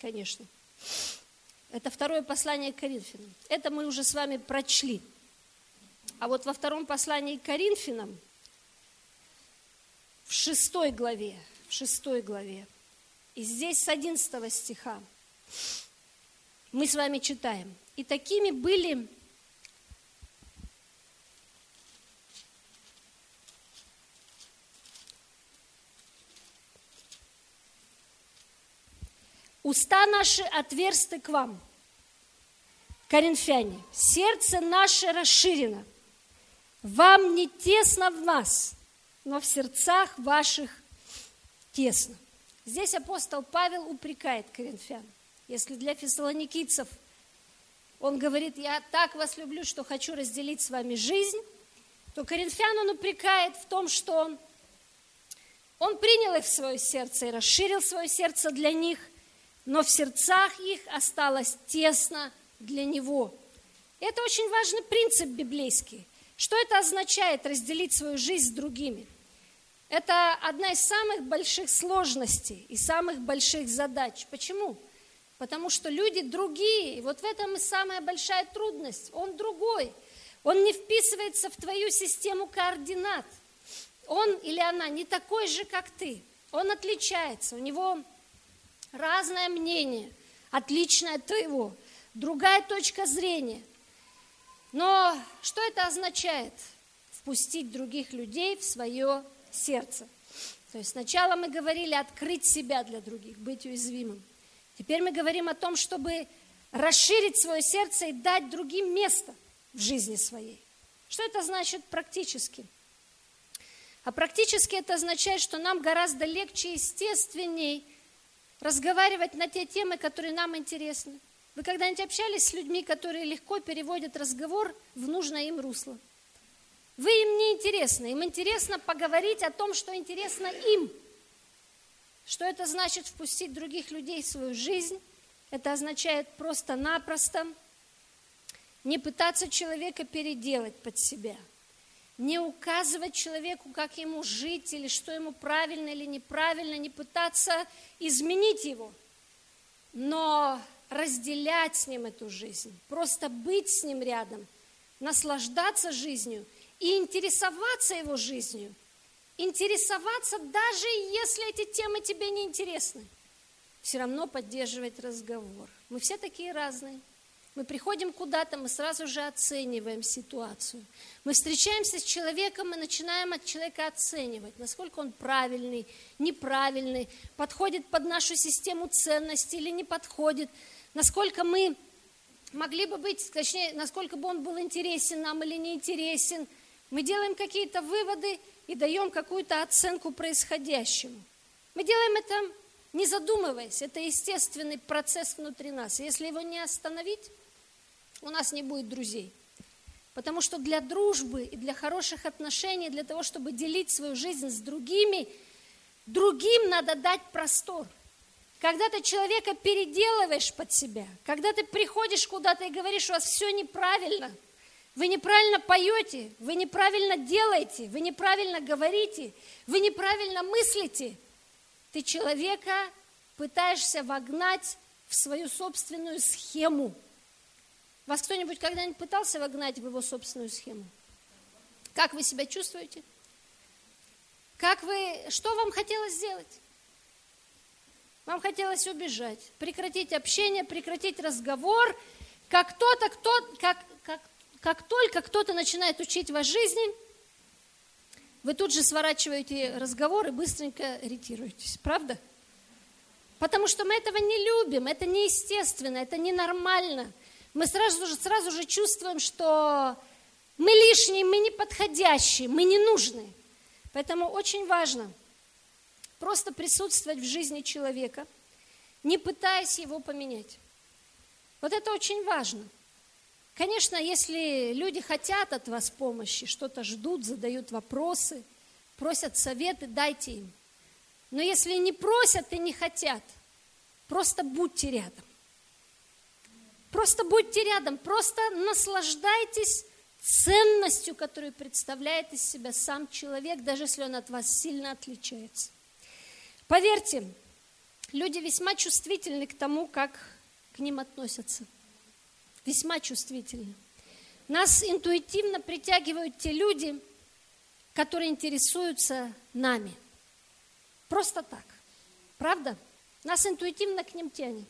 конечно. Это второе послание к Коринфянам. Это мы уже с вами прочли. А вот во втором послании к Коринфянам, в шестой главе, в шестой главе, и здесь с одиннадцатого стиха мы с вами читаем. «И такими были Уста наши отверсты к вам, коринфяне. Сердце наше расширено. Вам не тесно в нас, но в сердцах ваших тесно. Здесь апостол Павел упрекает коринфян. Если для фессалоникийцев он говорит, я так вас люблю, что хочу разделить с вами жизнь, то коринфян он упрекает в том, что он, он принял их в свое сердце и расширил свое сердце для них – но в сердцах их осталось тесно для него. Это очень важный принцип библейский. Что это означает разделить свою жизнь с другими? Это одна из самых больших сложностей и самых больших задач. Почему? Потому что люди другие. Вот в этом и самая большая трудность. Он другой. Он не вписывается в твою систему координат. Он или она не такой же, как ты. Он отличается. У него разное мнение, отличное от твоего, другая точка зрения. Но что это означает? Впустить других людей в свое сердце. То есть сначала мы говорили открыть себя для других, быть уязвимым. Теперь мы говорим о том, чтобы расширить свое сердце и дать другим место в жизни своей. Что это значит практически? А практически это означает, что нам гораздо легче и естественней – разговаривать на те темы, которые нам интересны. Вы когда-нибудь общались с людьми, которые легко переводят разговор в нужное им русло? Вы им не интересны, им интересно поговорить о том, что интересно им. Что это значит впустить других людей в свою жизнь? Это означает просто-напросто не пытаться человека переделать под себя – не указывать человеку, как ему жить, или что ему правильно или неправильно, не пытаться изменить его, но разделять с ним эту жизнь, просто быть с ним рядом, наслаждаться жизнью и интересоваться его жизнью. Интересоваться, даже если эти темы тебе не интересны, все равно поддерживать разговор. Мы все такие разные. Мы приходим куда-то, мы сразу же оцениваем ситуацию. Мы встречаемся с человеком и начинаем от человека оценивать, насколько он правильный, неправильный, подходит под нашу систему ценностей или не подходит, насколько мы могли бы быть, точнее, насколько бы он был интересен нам или не интересен. Мы делаем какие-то выводы и даем какую-то оценку происходящему. Мы делаем это не задумываясь, это естественный процесс внутри нас. Если его не остановить, у нас не будет друзей. Потому что для дружбы и для хороших отношений, для того, чтобы делить свою жизнь с другими, другим надо дать простор. Когда ты человека переделываешь под себя, когда ты приходишь куда-то и говоришь, у вас все неправильно, вы неправильно поете, вы неправильно делаете, вы неправильно говорите, вы неправильно мыслите, ты человека пытаешься вогнать в свою собственную схему – вас кто-нибудь когда-нибудь пытался вогнать в его собственную схему? Как вы себя чувствуете? Как вы, что вам хотелось сделать? Вам хотелось убежать, прекратить общение, прекратить разговор. Как кто-то, кто, как, как, только кто-то начинает учить вас жизни, вы тут же сворачиваете разговор и быстренько ретируетесь. Правда? Потому что мы этого не любим, это неестественно, это ненормально. Мы сразу же, сразу же чувствуем, что мы лишние, мы неподходящие, мы не нужны. Поэтому очень важно просто присутствовать в жизни человека, не пытаясь его поменять. Вот это очень важно. Конечно, если люди хотят от вас помощи, что-то ждут, задают вопросы, просят советы, дайте им. Но если не просят и не хотят, просто будьте рядом. Просто будьте рядом, просто наслаждайтесь ценностью, которую представляет из себя сам человек, даже если он от вас сильно отличается. Поверьте, люди весьма чувствительны к тому, как к ним относятся. Весьма чувствительны. Нас интуитивно притягивают те люди, которые интересуются нами. Просто так. Правда? Нас интуитивно к ним тянет.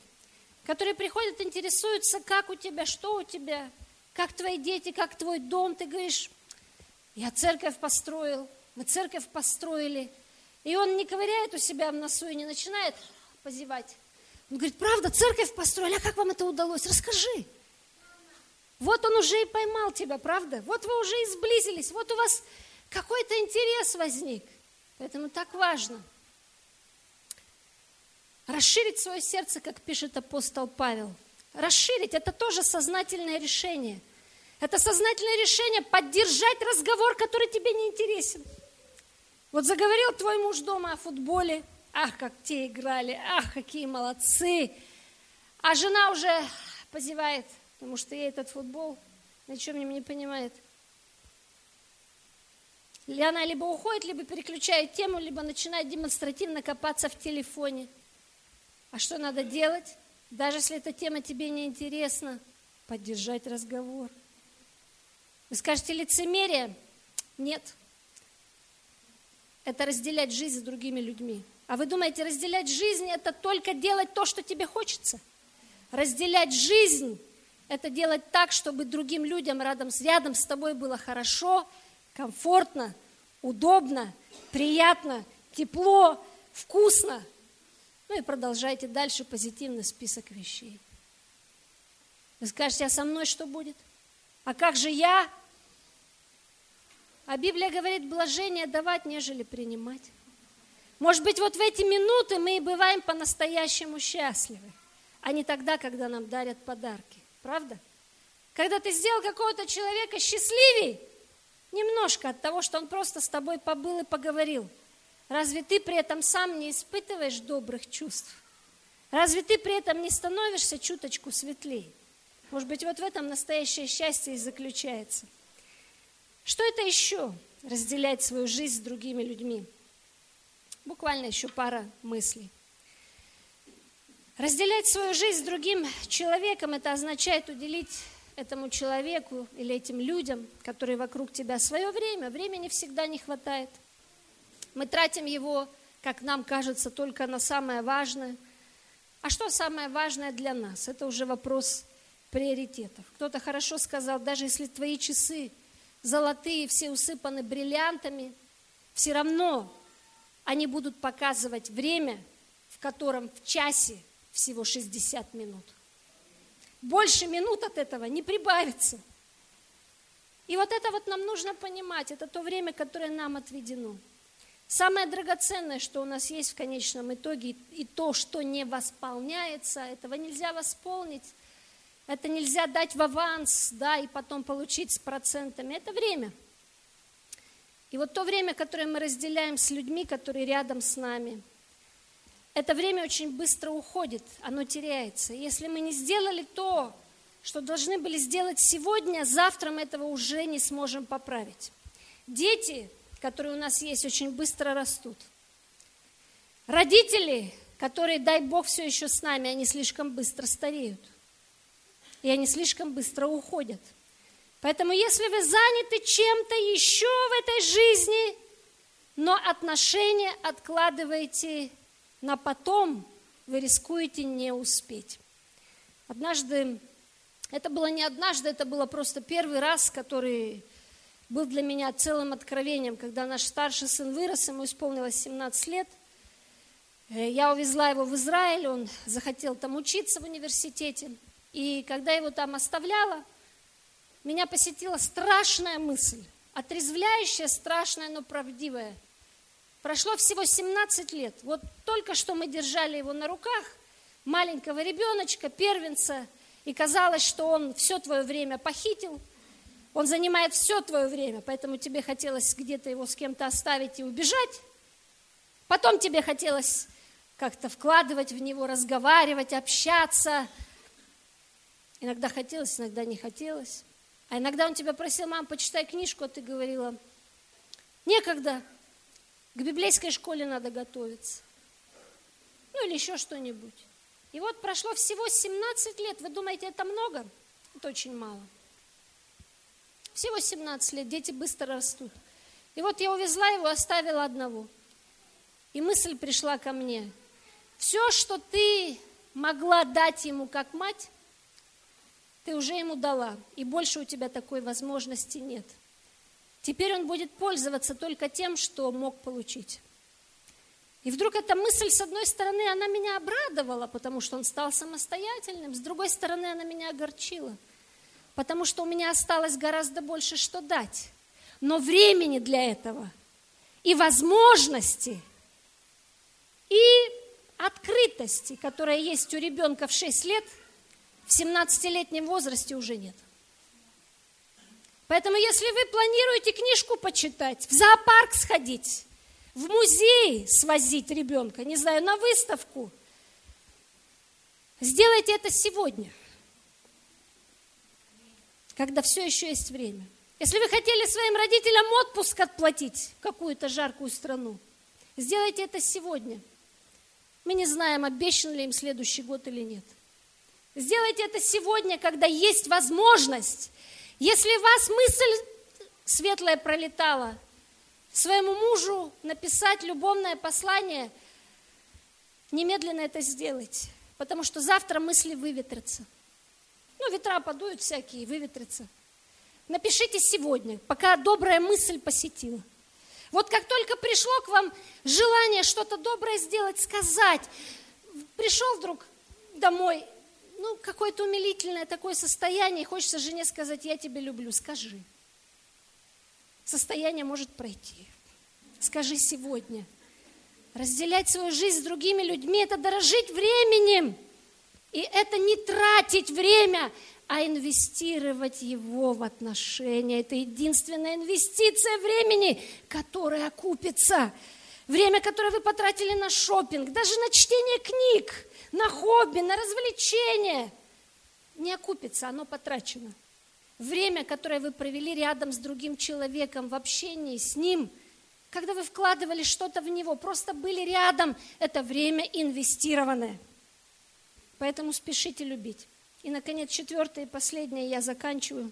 Которые приходят, интересуются, как у тебя, что у тебя, как твои дети, как твой дом, ты говоришь, я церковь построил, мы церковь построили. И он не ковыряет у себя в носу и не начинает позевать. Он говорит, правда, церковь построили, а как вам это удалось? Расскажи. Вот он уже и поймал тебя, правда? Вот вы уже и сблизились, вот у вас какой-то интерес возник. Поэтому так важно расширить свое сердце, как пишет апостол Павел – Расширить – это тоже сознательное решение. Это сознательное решение поддержать разговор, который тебе не интересен. Вот заговорил твой муж дома о футболе. Ах, как те играли, ах, какие молодцы. А жена уже позевает, потому что ей этот футбол ни чем не понимает. И она либо уходит, либо переключает тему, либо начинает демонстративно копаться в телефоне. А что надо делать? Даже если эта тема тебе не интересна, поддержать разговор. Вы скажете, лицемерие? Нет. Это разделять жизнь с другими людьми. А вы думаете, разделять жизнь – это только делать то, что тебе хочется? Разделять жизнь – это делать так, чтобы другим людям рядом, рядом с тобой было хорошо, комфортно, удобно, приятно, тепло, вкусно – ну и продолжайте дальше позитивный список вещей. Вы скажете, а со мной что будет? А как же я? А Библия говорит, блажение давать, нежели принимать. Может быть, вот в эти минуты мы и бываем по-настоящему счастливы, а не тогда, когда нам дарят подарки. Правда? Когда ты сделал какого-то человека счастливей, немножко от того, что он просто с тобой побыл и поговорил – Разве ты при этом сам не испытываешь добрых чувств? Разве ты при этом не становишься чуточку светлее? Может быть, вот в этом настоящее счастье и заключается. Что это еще? Разделять свою жизнь с другими людьми. Буквально еще пара мыслей. Разделять свою жизнь с другим человеком, это означает уделить этому человеку или этим людям, которые вокруг тебя, свое время. Времени всегда не хватает – мы тратим его, как нам кажется, только на самое важное. А что самое важное для нас? Это уже вопрос приоритетов. Кто-то хорошо сказал, даже если твои часы золотые, все усыпаны бриллиантами, все равно они будут показывать время, в котором в часе всего 60 минут. Больше минут от этого не прибавится. И вот это вот нам нужно понимать, это то время, которое нам отведено. Самое драгоценное, что у нас есть в конечном итоге, и то, что не восполняется, этого нельзя восполнить, это нельзя дать в аванс, да, и потом получить с процентами, это время. И вот то время, которое мы разделяем с людьми, которые рядом с нами, это время очень быстро уходит, оно теряется. если мы не сделали то, что должны были сделать сегодня, завтра мы этого уже не сможем поправить. Дети которые у нас есть, очень быстро растут. Родители, которые, дай Бог, все еще с нами, они слишком быстро стареют. И они слишком быстро уходят. Поэтому, если вы заняты чем-то еще в этой жизни, но отношения откладываете на потом, вы рискуете не успеть. Однажды, это было не однажды, это было просто первый раз, который был для меня целым откровением, когда наш старший сын вырос, ему исполнилось 17 лет. Э, я увезла его в Израиль, он захотел там учиться в университете. И когда его там оставляла, меня посетила страшная мысль, отрезвляющая, страшная, но правдивая. Прошло всего 17 лет. Вот только что мы держали его на руках, маленького ребеночка, первенца, и казалось, что он все твое время похитил, он занимает все твое время, поэтому тебе хотелось где-то его с кем-то оставить и убежать. Потом тебе хотелось как-то вкладывать в него, разговаривать, общаться. Иногда хотелось, иногда не хотелось. А иногда он тебя просил, мам, почитай книжку, а ты говорила, некогда, к библейской школе надо готовиться. Ну или еще что-нибудь. И вот прошло всего 17 лет. Вы думаете, это много? Это очень мало. Всего 17 лет, дети быстро растут. И вот я увезла его, оставила одного. И мысль пришла ко мне. Все, что ты могла дать ему как мать, ты уже ему дала, и больше у тебя такой возможности нет. Теперь он будет пользоваться только тем, что мог получить. И вдруг эта мысль, с одной стороны, она меня обрадовала, потому что он стал самостоятельным, с другой стороны, она меня огорчила, потому что у меня осталось гораздо больше, что дать. Но времени для этого и возможности, и открытости, которая есть у ребенка в 6 лет – в 17-летнем возрасте уже нет. Поэтому, если вы планируете книжку почитать, в зоопарк сходить, в музей свозить ребенка, не знаю, на выставку, сделайте это сегодня, когда все еще есть время. Если вы хотели своим родителям отпуск отплатить в какую-то жаркую страну, сделайте это сегодня. Мы не знаем, обещан ли им следующий год или нет. Сделайте это сегодня, когда есть возможность. Если у вас мысль светлая пролетала, своему мужу написать любовное послание, немедленно это сделайте, потому что завтра мысли выветрятся. Ну, ветра подуют всякие, выветрятся. Напишите сегодня, пока добрая мысль посетила. Вот как только пришло к вам желание что-то доброе сделать, сказать, пришел вдруг домой, ну, какое-то умилительное такое состояние, и хочется жене сказать, я тебя люблю, скажи. Состояние может пройти. Скажи сегодня. Разделять свою жизнь с другими людьми – это дорожить временем. И это не тратить время, а инвестировать его в отношения. Это единственная инвестиция времени, которая окупится. Время, которое вы потратили на шопинг, даже на чтение книг – на хобби, на развлечения. Не окупится, оно потрачено. Время, которое вы провели рядом с другим человеком, в общении с ним, когда вы вкладывали что-то в него, просто были рядом, это время инвестированное. Поэтому спешите любить. И, наконец, четвертое и последнее я заканчиваю.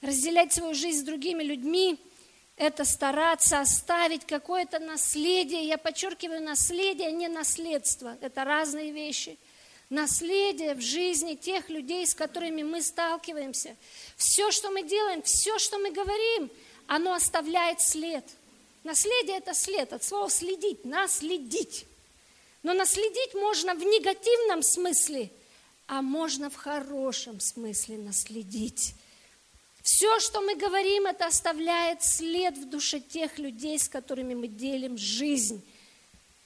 Разделять свою жизнь с другими людьми – это стараться оставить какое-то наследие. Я подчеркиваю, наследие, не наследство. Это разные вещи. Наследие в жизни тех людей, с которыми мы сталкиваемся. Все, что мы делаем, все, что мы говорим, оно оставляет след. Наследие – это след, от слова «следить», наследить. Но наследить можно в негативном смысле, а можно в хорошем смысле наследить. Все, что мы говорим, это оставляет след в душе тех людей, с которыми мы делим жизнь.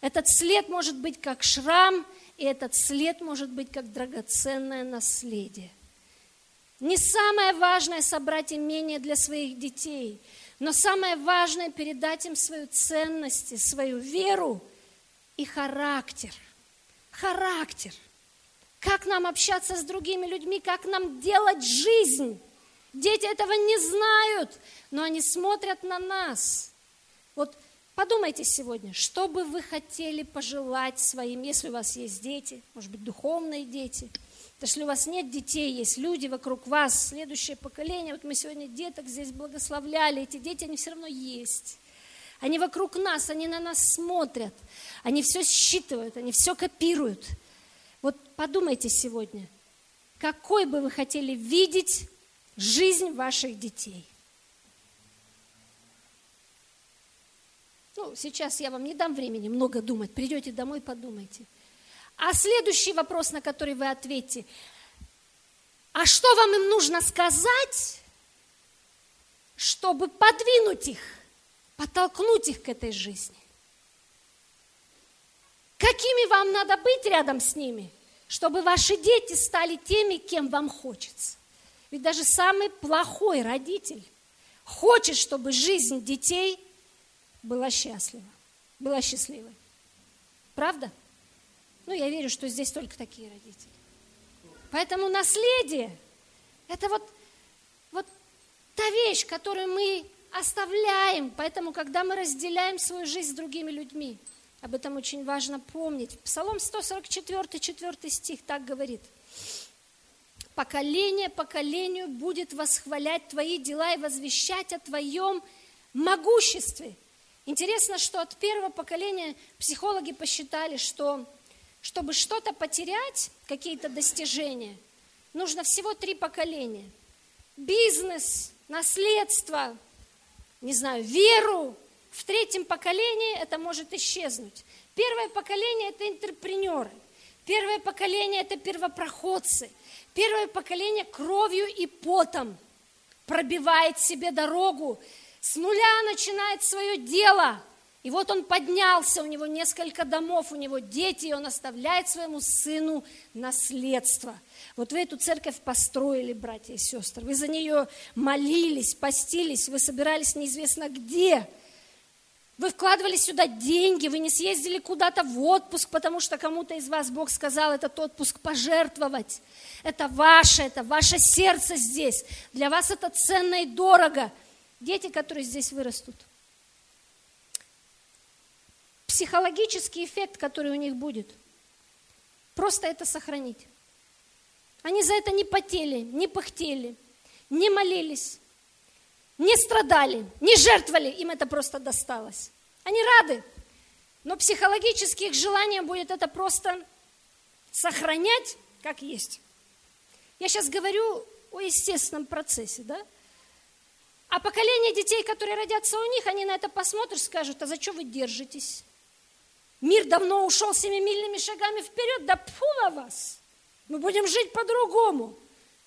Этот след может быть как шрам, и этот след может быть как драгоценное наследие. Не самое важное собрать имение для своих детей, но самое важное передать им свою ценность, свою веру и характер. Характер. Как нам общаться с другими людьми, как нам делать жизнь. Дети этого не знают, но они смотрят на нас. Вот подумайте сегодня, что бы вы хотели пожелать своим, если у вас есть дети, может быть, духовные дети. Если у вас нет детей, есть люди вокруг вас, следующее поколение. Вот мы сегодня деток здесь благословляли, эти дети, они все равно есть. Они вокруг нас, они на нас смотрят, они все считывают, они все копируют. Вот подумайте сегодня, какой бы вы хотели видеть жизнь ваших детей. Ну, сейчас я вам не дам времени много думать, придете домой, подумайте. А следующий вопрос, на который вы ответите, а что вам им нужно сказать, чтобы подвинуть их, подтолкнуть их к этой жизни? Какими вам надо быть рядом с ними, чтобы ваши дети стали теми, кем вам хочется? Ведь даже самый плохой родитель хочет, чтобы жизнь детей была счастлива, была счастливой. Правда? Ну, я верю, что здесь только такие родители. Поэтому наследие – это вот, вот та вещь, которую мы оставляем. Поэтому, когда мы разделяем свою жизнь с другими людьми, об этом очень важно помнить. Псалом 144, 4 стих так говорит. «Поколение поколению будет восхвалять Твои дела и возвещать о Твоем могуществе». Интересно, что от первого поколения психологи посчитали, что чтобы что-то потерять, какие-то достижения, нужно всего три поколения. Бизнес, наследство, не знаю, веру. В третьем поколении это может исчезнуть. Первое поколение – это интерпренеры. Первое поколение – это первопроходцы. Первое поколение кровью и потом пробивает себе дорогу, с нуля начинает свое дело – и вот он поднялся, у него несколько домов, у него дети, и он оставляет своему сыну наследство. Вот вы эту церковь построили, братья и сестры. Вы за нее молились, постились, вы собирались неизвестно где. Вы вкладывали сюда деньги, вы не съездили куда-то в отпуск, потому что кому-то из вас Бог сказал этот отпуск пожертвовать. Это ваше, это ваше сердце здесь. Для вас это ценно и дорого. Дети, которые здесь вырастут, психологический эффект, который у них будет. Просто это сохранить. Они за это не потели, не пыхтели, не молились, не страдали, не жертвовали, им это просто досталось. Они рады, но психологически их желание будет это просто сохранять как есть. Я сейчас говорю о естественном процессе, да? А поколение детей, которые родятся у них, они на это посмотрят, скажут, а за что вы держитесь? Мир давно ушел семимильными шагами вперед, да пфу вас! Мы будем жить по-другому.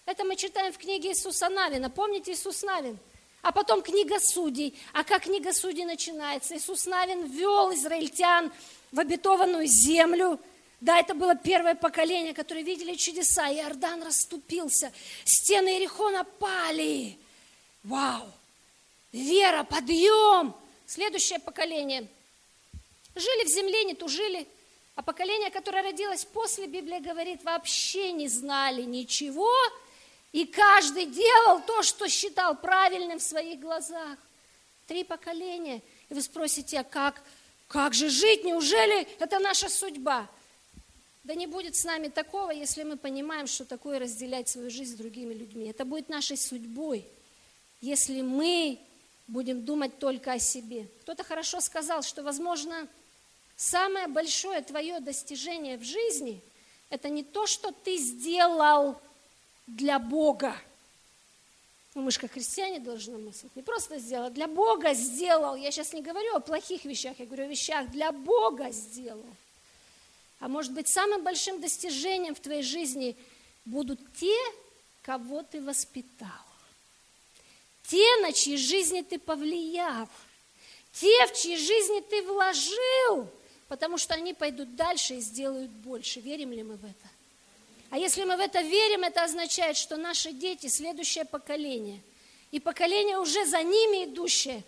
Это мы читаем в книге Иисуса Навина. Помните Иисус Навин? А потом книга судей. А как книга судей начинается? Иисус Навин вел израильтян в обетованную землю. Да, это было первое поколение, которое видели чудеса. И Иордан расступился. Стены Иерихона пали. Вау! Вера, подъем! Следующее поколение – Жили в земле, не тужили. А поколение, которое родилось после, Библия говорит, вообще не знали ничего. И каждый делал то, что считал правильным в своих глазах. Три поколения. И вы спросите, а как, как же жить? Неужели это наша судьба? Да не будет с нами такого, если мы понимаем, что такое разделять свою жизнь с другими людьми. Это будет нашей судьбой, если мы будем думать только о себе. Кто-то хорошо сказал, что, возможно, Самое большое твое достижение в жизни – это не то, что ты сделал для Бога. Ну, мы же как христиане должны мыслить. Не просто сделал, для Бога сделал. Я сейчас не говорю о плохих вещах, я говорю о вещах для Бога сделал. А может быть, самым большим достижением в твоей жизни будут те, кого ты воспитал. Те, на чьи жизни ты повлиял. Те, в чьи жизни ты вложил – потому что они пойдут дальше и сделают больше. Верим ли мы в это? А если мы в это верим, это означает, что наши дети, следующее поколение, и поколение уже за ними идущее,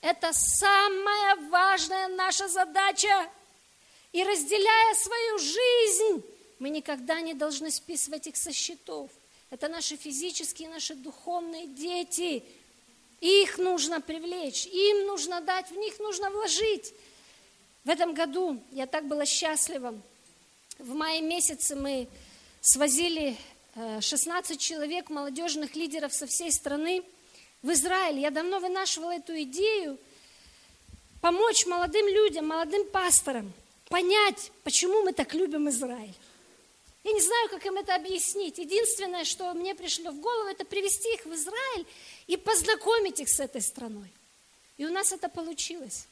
это самая важная наша задача. И разделяя свою жизнь, мы никогда не должны списывать их со счетов. Это наши физические, наши духовные дети. Их нужно привлечь, им нужно дать, в них нужно вложить. В этом году я так была счастлива. В мае месяце мы свозили 16 э, человек, молодежных лидеров со всей страны в Израиль. Я давно вынашивала эту идею. помочь молодым людям, молодым пасторам понять, почему мы так любим Израиль. Я не знаю, как им это объяснить. Единственное, что мне пришло в голову, это привести их в Израиль и познакомить их с этой страной. И у нас это получилось.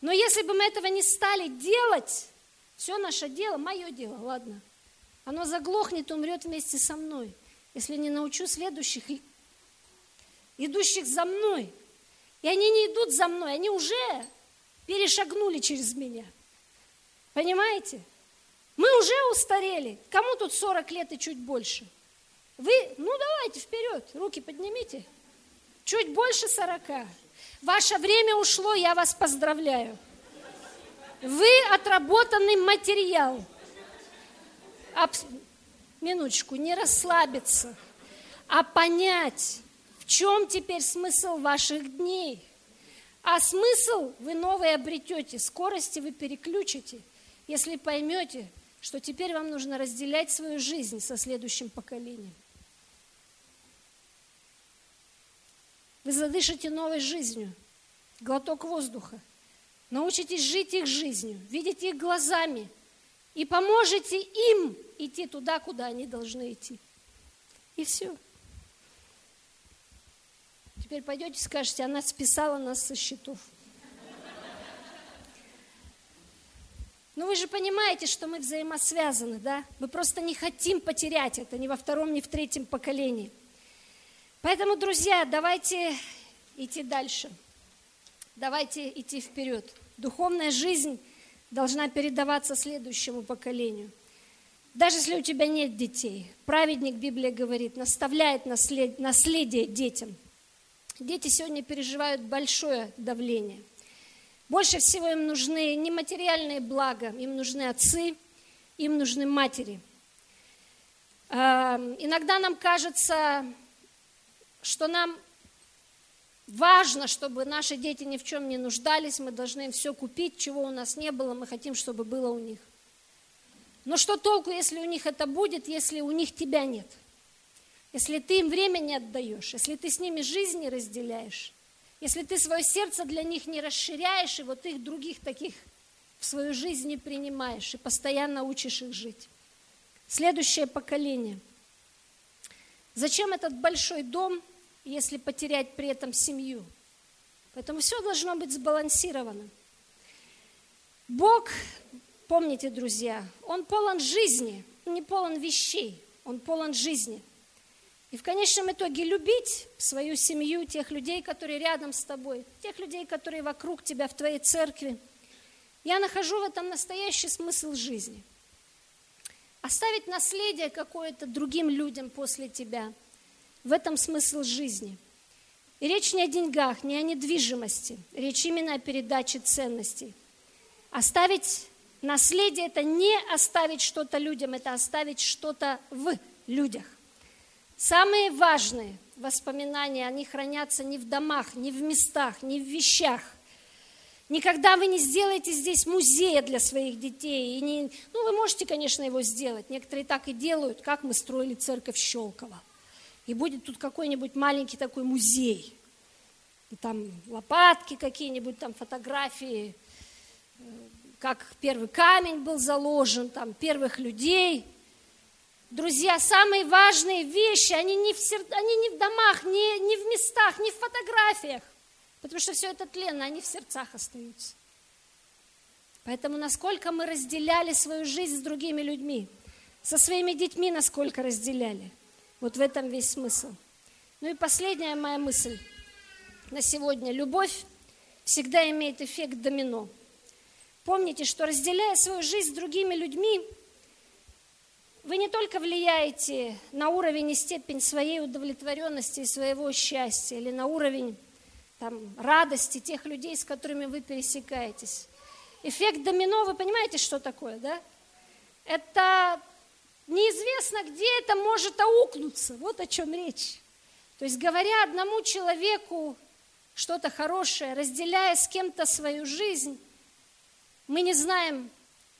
Но если бы мы этого не стали делать, все наше дело, мое дело, ладно, оно заглохнет, умрет вместе со мной, если не научу следующих, идущих за мной. И они не идут за мной, они уже перешагнули через меня. Понимаете? Мы уже устарели. Кому тут 40 лет и чуть больше? Вы, ну давайте вперед, руки поднимите. Чуть больше 40. Ваше время ушло, я вас поздравляю. Вы отработанный материал. Минуточку, не расслабиться, а понять, в чем теперь смысл ваших дней. А смысл вы новый обретете, скорости вы переключите, если поймете, что теперь вам нужно разделять свою жизнь со следующим поколением. Вы задышите новой жизнью, глоток воздуха. Научитесь жить их жизнью, видеть их глазами и поможете им идти туда, куда они должны идти. И все. Теперь пойдете и скажете, она списала нас со счетов. Но вы же понимаете, что мы взаимосвязаны, да? Мы просто не хотим потерять это ни во втором, ни в третьем поколении. Поэтому, друзья, давайте идти дальше. Давайте идти вперед. Духовная жизнь должна передаваться следующему поколению. Даже если у тебя нет детей, праведник, Библия говорит, наставляет наслед... наследие детям. Дети сегодня переживают большое давление – больше всего им нужны не материальные блага, им нужны отцы, им нужны матери. Эм, иногда нам кажется, что нам важно, чтобы наши дети ни в чем не нуждались, мы должны им все купить, чего у нас не было, мы хотим, чтобы было у них. Но что толку, если у них это будет, если у них тебя нет? Если ты им время не отдаешь, если ты с ними жизнь не разделяешь, если ты свое сердце для них не расширяешь, и вот их других таких в свою жизнь не принимаешь, и постоянно учишь их жить. Следующее поколение. Зачем этот большой дом, если потерять при этом семью? Поэтому все должно быть сбалансировано. Бог, помните, друзья, Он полон жизни, не полон вещей, Он полон жизни. И в конечном итоге любить свою семью, тех людей, которые рядом с тобой, тех людей, которые вокруг тебя в твоей церкви. Я нахожу в этом настоящий смысл жизни. Оставить наследие какое-то другим людям после тебя. В этом смысл жизни. И речь не о деньгах, не о недвижимости. Речь именно о передаче ценностей. Оставить наследие – это не оставить что-то людям, это оставить что-то в людях. Самые важные воспоминания, они хранятся не в домах, не в местах, не в вещах. Никогда вы не сделаете здесь музея для своих детей. И не, ну, вы можете, конечно, его сделать. Некоторые так и делают, как мы строили церковь Щелково. И будет тут какой-нибудь маленький такой музей. И там лопатки какие-нибудь, там фотографии, э, как первый камень был заложен, там первых людей – Друзья, самые важные вещи, они не в, сер... они не в домах, не, не в местах, не в фотографиях, потому что все это тленно, они в сердцах остаются. Поэтому насколько мы разделяли свою жизнь с другими людьми, со своими детьми насколько разделяли. Вот в этом весь смысл. Ну и последняя моя мысль на сегодня. Любовь всегда имеет эффект домино. Помните, что разделяя свою жизнь с другими людьми, вы не только влияете на уровень и степень своей удовлетворенности и своего счастья, или на уровень там, радости тех людей, с которыми вы пересекаетесь. Эффект домино, вы понимаете, что такое, да? Это неизвестно, где это может аукнуться. Вот о чем речь. То есть, говоря одному человеку что-то хорошее, разделяя с кем-то свою жизнь, мы не знаем,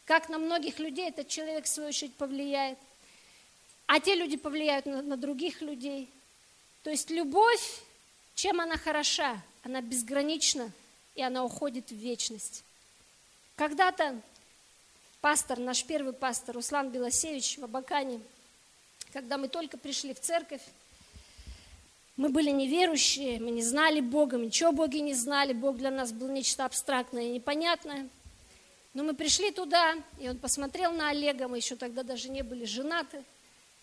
как на многих людей этот человек, в свою очередь, повлияет. А те люди повлияют на, на других людей. То есть любовь, чем она хороша? Она безгранична и она уходит в вечность. Когда-то пастор, наш первый пастор Руслан Белосевич в Абакане, когда мы только пришли в церковь, мы были неверующие, мы не знали Бога, мы ничего Боге не знали, Бог для нас был нечто абстрактное и непонятное. Но мы пришли туда, и он посмотрел на Олега, мы еще тогда даже не были женаты,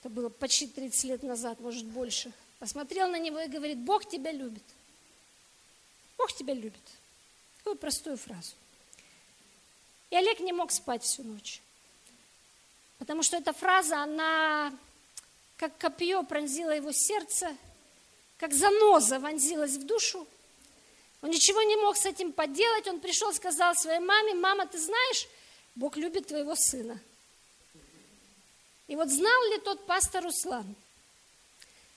это было почти 30 лет назад, может больше. Посмотрел на него и говорит, Бог тебя любит. Бог тебя любит. Такую простую фразу. И Олег не мог спать всю ночь. Потому что эта фраза, она как копье пронзила его сердце, как заноза вонзилась в душу. Он ничего не мог с этим поделать. Он пришел, сказал своей маме, мама, ты знаешь, Бог любит твоего сына. И вот знал ли тот пастор Руслан,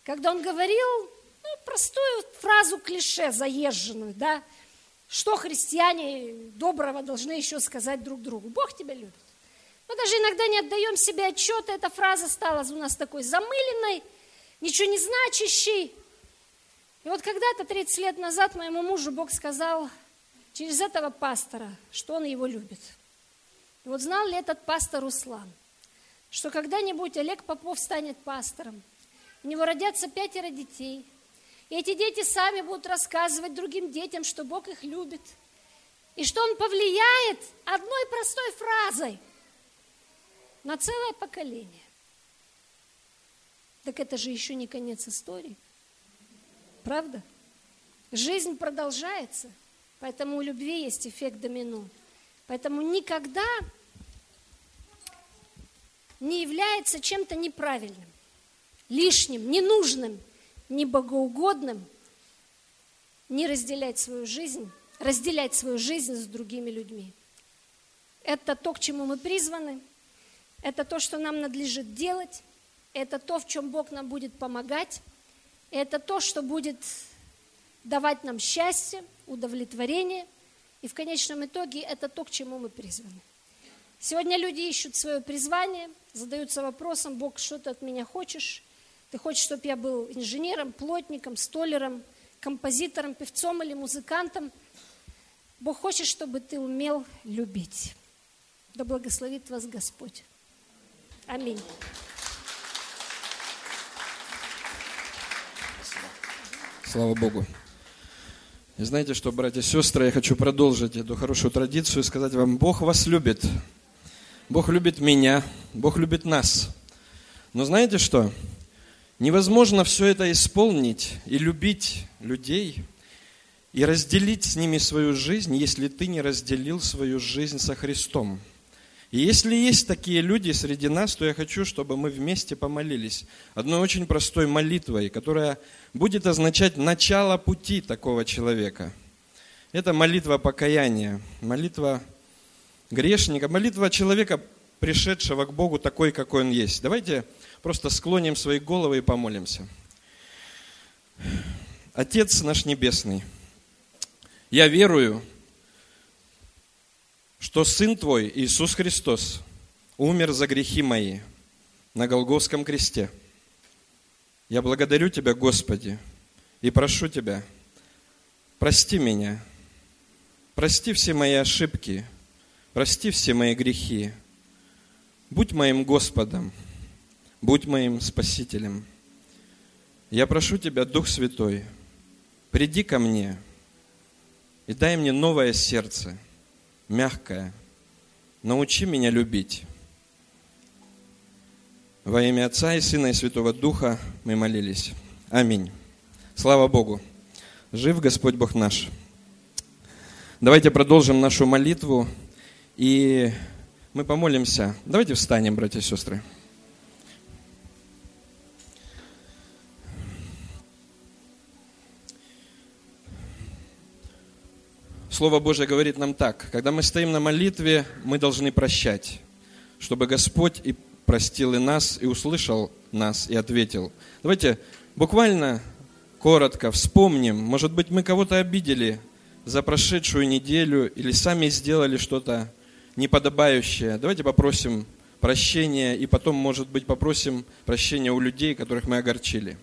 когда он говорил ну, простую фразу клише заезженную, да, что христиане доброго должны еще сказать друг другу? Бог тебя любит. Мы даже иногда не отдаем себе отчета, эта фраза стала у нас такой замыленной, ничего не значащей. И вот когда-то 30 лет назад моему мужу Бог сказал через этого пастора, что он его любит. И вот знал ли этот пастор Руслан, что когда-нибудь Олег Попов станет пастором, у него родятся пятеро детей – и эти дети сами будут рассказывать другим детям, что Бог их любит. И что Он повлияет одной простой фразой на целое поколение. Так это же еще не конец истории. Правда? Жизнь продолжается, поэтому у любви есть эффект домино. Поэтому никогда не является чем-то неправильным, лишним, ненужным – не богоугодным, не разделять свою жизнь, разделять свою жизнь с другими людьми. Это то, к чему мы призваны, это то, что нам надлежит делать, это то, в чем Бог нам будет помогать, это то, что будет давать нам счастье, удовлетворение, и в конечном итоге это то, к чему мы призваны. Сегодня люди ищут свое призвание, задаются вопросом, Бог, что ты от меня хочешь? Ты хочешь, чтобы я был инженером, плотником, столером, композитором, певцом или музыкантом. Бог хочет, чтобы ты умел любить. Да благословит вас Господь. Аминь. Слава Богу. И знаете что, братья и сестры, я хочу продолжить эту хорошую традицию и сказать вам, Бог вас любит. Бог любит меня, Бог любит нас. Но знаете что? Невозможно все это исполнить и любить людей, и разделить с ними свою жизнь, если ты не разделил свою жизнь со Христом. И если есть такие люди среди нас, то я хочу, чтобы мы вместе помолились одной очень простой молитвой, которая будет означать начало пути такого человека. Это молитва покаяния, молитва грешника, молитва человека, пришедшего к Богу такой, какой он есть. Давайте просто склоним свои головы и помолимся. Отец наш Небесный, я верую, что Сын Твой, Иисус Христос, умер за грехи мои на Голгофском кресте. Я благодарю Тебя, Господи, и прошу Тебя, прости меня, прости все мои ошибки, прости все мои грехи, будь моим Господом – будь моим Спасителем. Я прошу Тебя, Дух Святой, приди ко мне и дай мне новое сердце, мягкое. Научи меня любить. Во имя Отца и Сына и Святого Духа мы молились. Аминь. Слава Богу. Жив Господь Бог наш. Давайте продолжим нашу молитву, и мы помолимся. Давайте встанем, братья и сестры. Слово Божье говорит нам так. Когда мы стоим на молитве, мы должны прощать, чтобы Господь и простил и нас, и услышал нас, и ответил. Давайте буквально коротко вспомним. Может быть, мы кого-то обидели за прошедшую неделю или сами сделали что-то неподобающее. Давайте попросим прощения и потом, может быть, попросим прощения у людей, которых мы огорчили.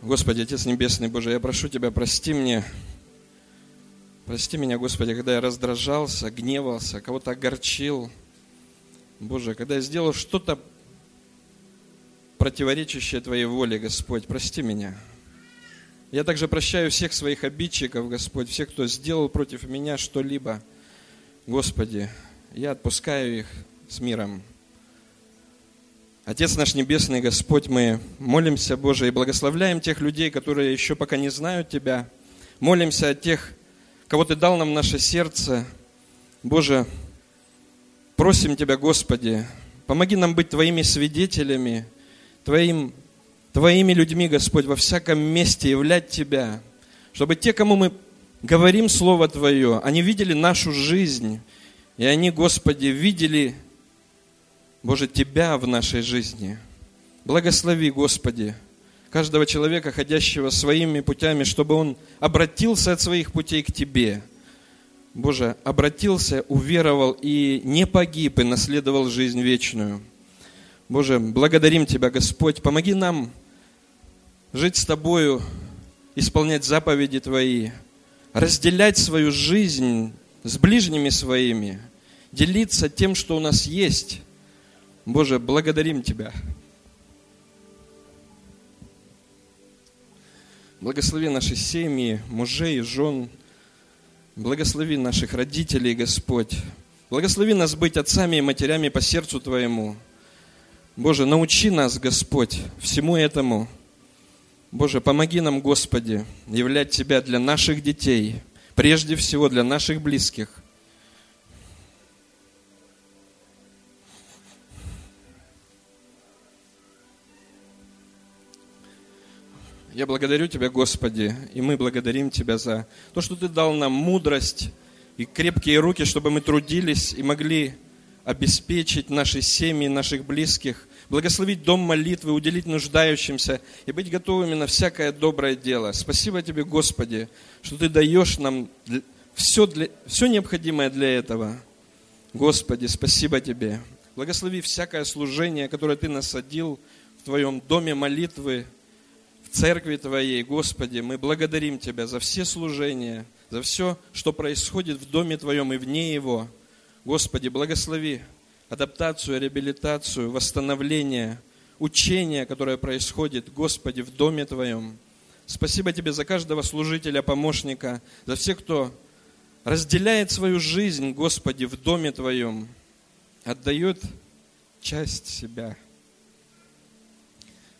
Господи, Отец Небесный, Боже, я прошу Тебя, прости мне Прости меня, Господи, когда я раздражался, гневался, кого-то огорчил. Боже, когда я сделал что-то противоречащее Твоей воле, Господь, прости меня. Я также прощаю всех своих обидчиков, Господь, всех, кто сделал против меня что-либо. Господи, я отпускаю их с миром. Отец наш Небесный, Господь, мы молимся, Боже, и благословляем тех людей, которые еще пока не знают Тебя. Молимся о тех, кого Ты дал нам наше сердце. Боже, просим Тебя, Господи, помоги нам быть Твоими свидетелями, Твоим, Твоими людьми, Господь, во всяком месте являть Тебя, чтобы те, кому мы говорим Слово Твое, они видели нашу жизнь, и они, Господи, видели, Боже, Тебя в нашей жизни. Благослови, Господи, каждого человека, ходящего своими путями, чтобы он обратился от своих путей к Тебе. Боже, обратился, уверовал и не погиб, и наследовал жизнь вечную. Боже, благодарим Тебя, Господь, помоги нам жить с Тобою, исполнять заповеди Твои, разделять свою жизнь с ближними своими, делиться тем, что у нас есть. Боже, благодарим Тебя. Благослови наши семьи, мужей, жен. Благослови наших родителей, Господь. Благослови нас быть отцами и матерями по сердцу Твоему. Боже, научи нас, Господь, всему этому. Боже, помоги нам, Господи, являть Тебя для наших детей, прежде всего для наших близких. Я благодарю Тебя, Господи, и мы благодарим Тебя за то, что Ты дал нам мудрость и крепкие руки, чтобы мы трудились и могли обеспечить наши семьи, наших близких, благословить дом молитвы, уделить нуждающимся и быть готовыми на всякое доброе дело. Спасибо Тебе, Господи, что Ты даешь нам все, для, все необходимое для этого. Господи, спасибо Тебе. Благослови всякое служение, которое Ты насадил в Твоем доме молитвы, церкви Твоей, Господи, мы благодарим Тебя за все служения, за все, что происходит в доме Твоем и вне его. Господи, благослови адаптацию, реабилитацию, восстановление, учение, которое происходит, Господи, в доме Твоем. Спасибо Тебе за каждого служителя, помощника, за всех, кто разделяет свою жизнь, Господи, в доме Твоем, отдает часть себя –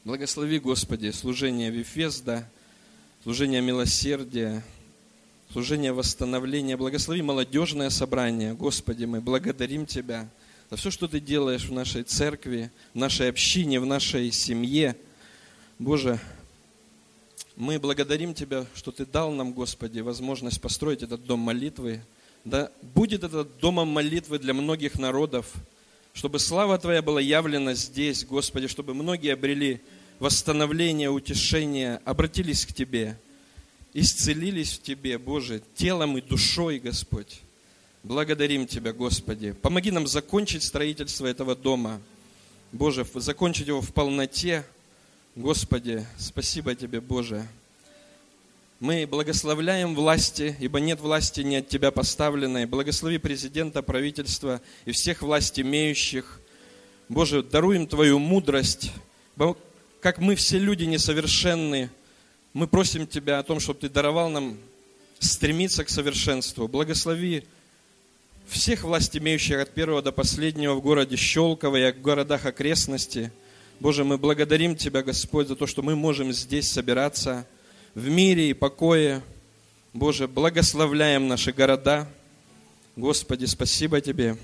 Благослови, Господи, служение Вифезда, служение милосердия, служение восстановления. Благослови молодежное собрание. Господи, мы благодарим Тебя за все, что Ты делаешь в нашей церкви, в нашей общине, в нашей семье. Боже, мы благодарим Тебя, что Ты дал нам, Господи, возможность построить этот дом молитвы. Да будет этот домом молитвы для многих народов, чтобы слава Твоя была явлена здесь, Господи, чтобы многие обрели восстановление, утешение, обратились к Тебе, исцелились в Тебе, Боже, телом и душой, Господь. Благодарим Тебя, Господи. Помоги нам закончить строительство этого дома. Боже, закончить его в полноте. Господи, спасибо Тебе, Боже. Мы благословляем власти, ибо нет власти не от Тебя поставленной. Благослови президента, правительства и всех власть имеющих. Боже, даруем Твою мудрость. Как мы все люди несовершенны, мы просим Тебя о том, чтобы Ты даровал нам стремиться к совершенству. Благослови всех власть имеющих от первого до последнего в городе Щелково и в городах окрестности. Боже, мы благодарим Тебя, Господь, за то, что мы можем здесь собираться – в мире и покое. Боже, благословляем наши города. Господи, спасибо Тебе.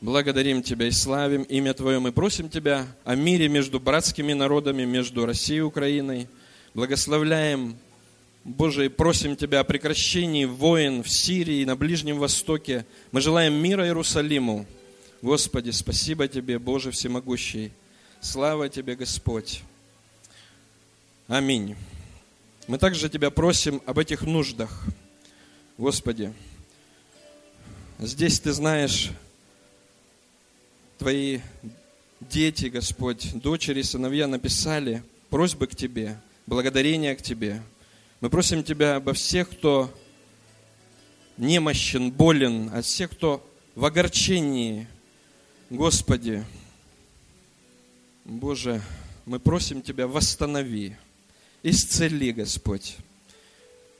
Благодарим Тебя и славим имя Твое. Мы просим Тебя о мире между братскими народами, между Россией и Украиной. Благословляем, Боже, и просим Тебя о прекращении войн в Сирии и на Ближнем Востоке. Мы желаем мира Иерусалиму. Господи, спасибо Тебе, Боже всемогущий. Слава Тебе, Господь. Аминь. Мы также Тебя просим об этих нуждах. Господи, здесь Ты знаешь, Твои дети, Господь, дочери, сыновья написали просьбы к Тебе, благодарения к Тебе. Мы просим Тебя обо всех, кто немощен, болен, от всех, кто в огорчении. Господи, Боже, мы просим Тебя, восстанови, исцели, Господь.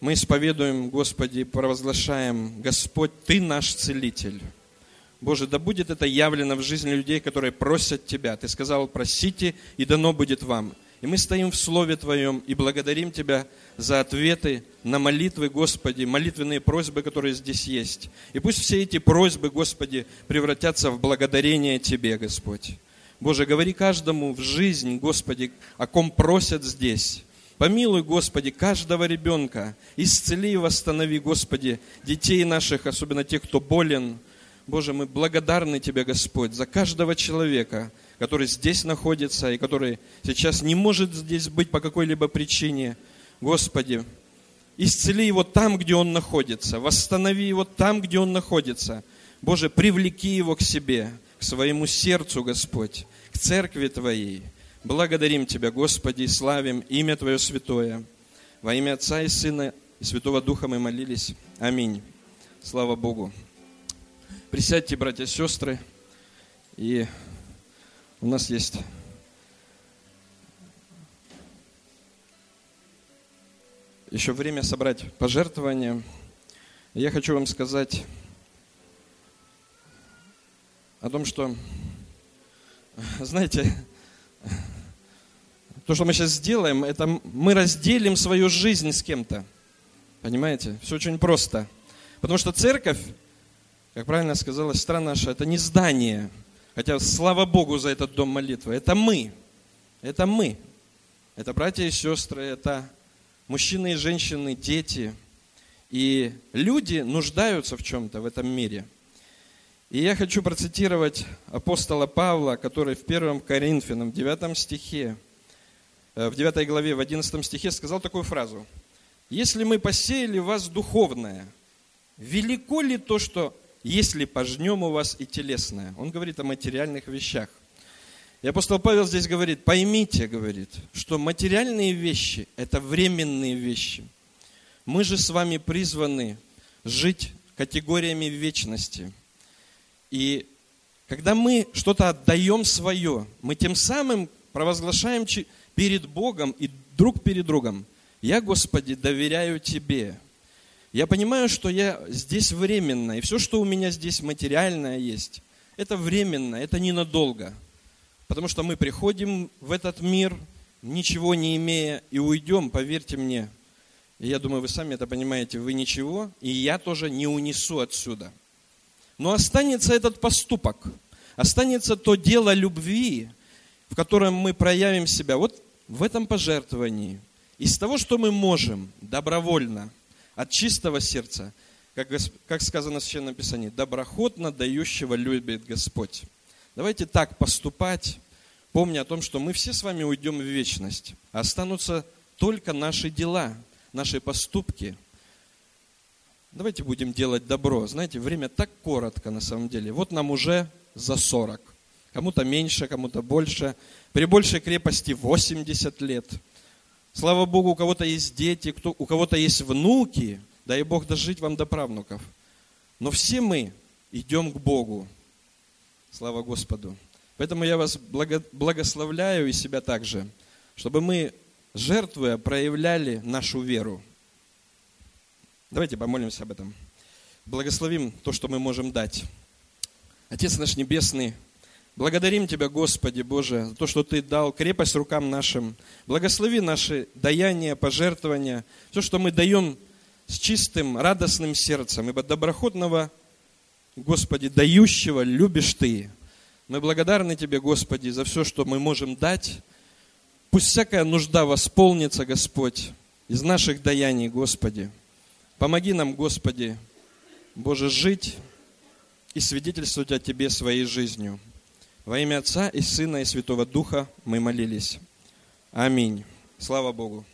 Мы исповедуем, Господи, провозглашаем, Господь, Ты наш целитель. Боже, да будет это явлено в жизни людей, которые просят Тебя. Ты сказал, просите, и дано будет вам. И мы стоим в Слове Твоем и благодарим Тебя за ответы на молитвы, Господи, молитвенные просьбы, которые здесь есть. И пусть все эти просьбы, Господи, превратятся в благодарение Тебе, Господь. Боже, говори каждому в жизнь, Господи, о ком просят здесь. Помилуй, Господи, каждого ребенка. Исцели и восстанови, Господи, детей наших, особенно тех, кто болен, Боже, мы благодарны Тебе, Господь, за каждого человека, который здесь находится и который сейчас не может здесь быть по какой-либо причине. Господи, исцели его там, где он находится, восстанови его там, где он находится. Боже, привлеки его к себе, к своему сердцу, Господь, к церкви Твоей. Благодарим Тебя, Господи, и славим имя Твое святое. Во имя Отца и Сына и Святого Духа мы молились. Аминь. Слава Богу. Присядьте, братья и сестры. И у нас есть еще время собрать пожертвования. Я хочу вам сказать о том, что, знаете, то, что мы сейчас сделаем, это мы разделим свою жизнь с кем-то. Понимаете? Все очень просто. Потому что церковь как правильно сказала сестра наша, это не здание. Хотя слава Богу за этот дом молитвы. Это мы. Это мы. Это братья и сестры, это мужчины и женщины, дети. И люди нуждаются в чем-то в этом мире. И я хочу процитировать апостола Павла, который в 1 Коринфянам, в 9 стихе, в 9 главе, в 11 стихе сказал такую фразу. «Если мы посеяли в вас духовное, велико ли то, что если пожнем у вас и телесное. Он говорит о материальных вещах. И апостол Павел здесь говорит, поймите, говорит, что материальные вещи – это временные вещи. Мы же с вами призваны жить категориями вечности. И когда мы что-то отдаем свое, мы тем самым провозглашаем перед Богом и друг перед другом, «Я, Господи, доверяю Тебе, я понимаю, что я здесь временно, и все, что у меня здесь материальное есть, это временно, это ненадолго. Потому что мы приходим в этот мир, ничего не имея, и уйдем, поверьте мне. И я думаю, вы сами это понимаете, вы ничего, и я тоже не унесу отсюда. Но останется этот поступок, останется то дело любви, в котором мы проявим себя вот в этом пожертвовании. Из того, что мы можем добровольно – от чистого сердца, как, как сказано в Священном Писании, доброхотно дающего любит Господь. Давайте так поступать, помня о том, что мы все с вами уйдем в вечность. Останутся только наши дела, наши поступки. Давайте будем делать добро. Знаете, время так коротко на самом деле. Вот нам уже за 40. Кому-то меньше, кому-то больше. При большей крепости 80 лет – Слава Богу, у кого-то есть дети, кто, у кого-то есть внуки. Дай Бог дожить вам до правнуков. Но все мы идем к Богу. Слава Господу. Поэтому я вас благословляю и себя также, чтобы мы, жертвуя, проявляли нашу веру. Давайте помолимся об этом. Благословим то, что мы можем дать. Отец наш Небесный, Благодарим Тебя, Господи Боже, за то, что Ты дал крепость рукам нашим. Благослови наши даяния, пожертвования, все, что мы даем с чистым, радостным сердцем, ибо доброходного, Господи, дающего любишь Ты. Мы благодарны Тебе, Господи, за все, что мы можем дать. Пусть всякая нужда восполнится, Господь, из наших даяний, Господи. Помоги нам, Господи, Боже, жить и свидетельствовать о Тебе своей жизнью. Во имя Отца и Сына и Святого Духа мы молились. Аминь. Слава Богу.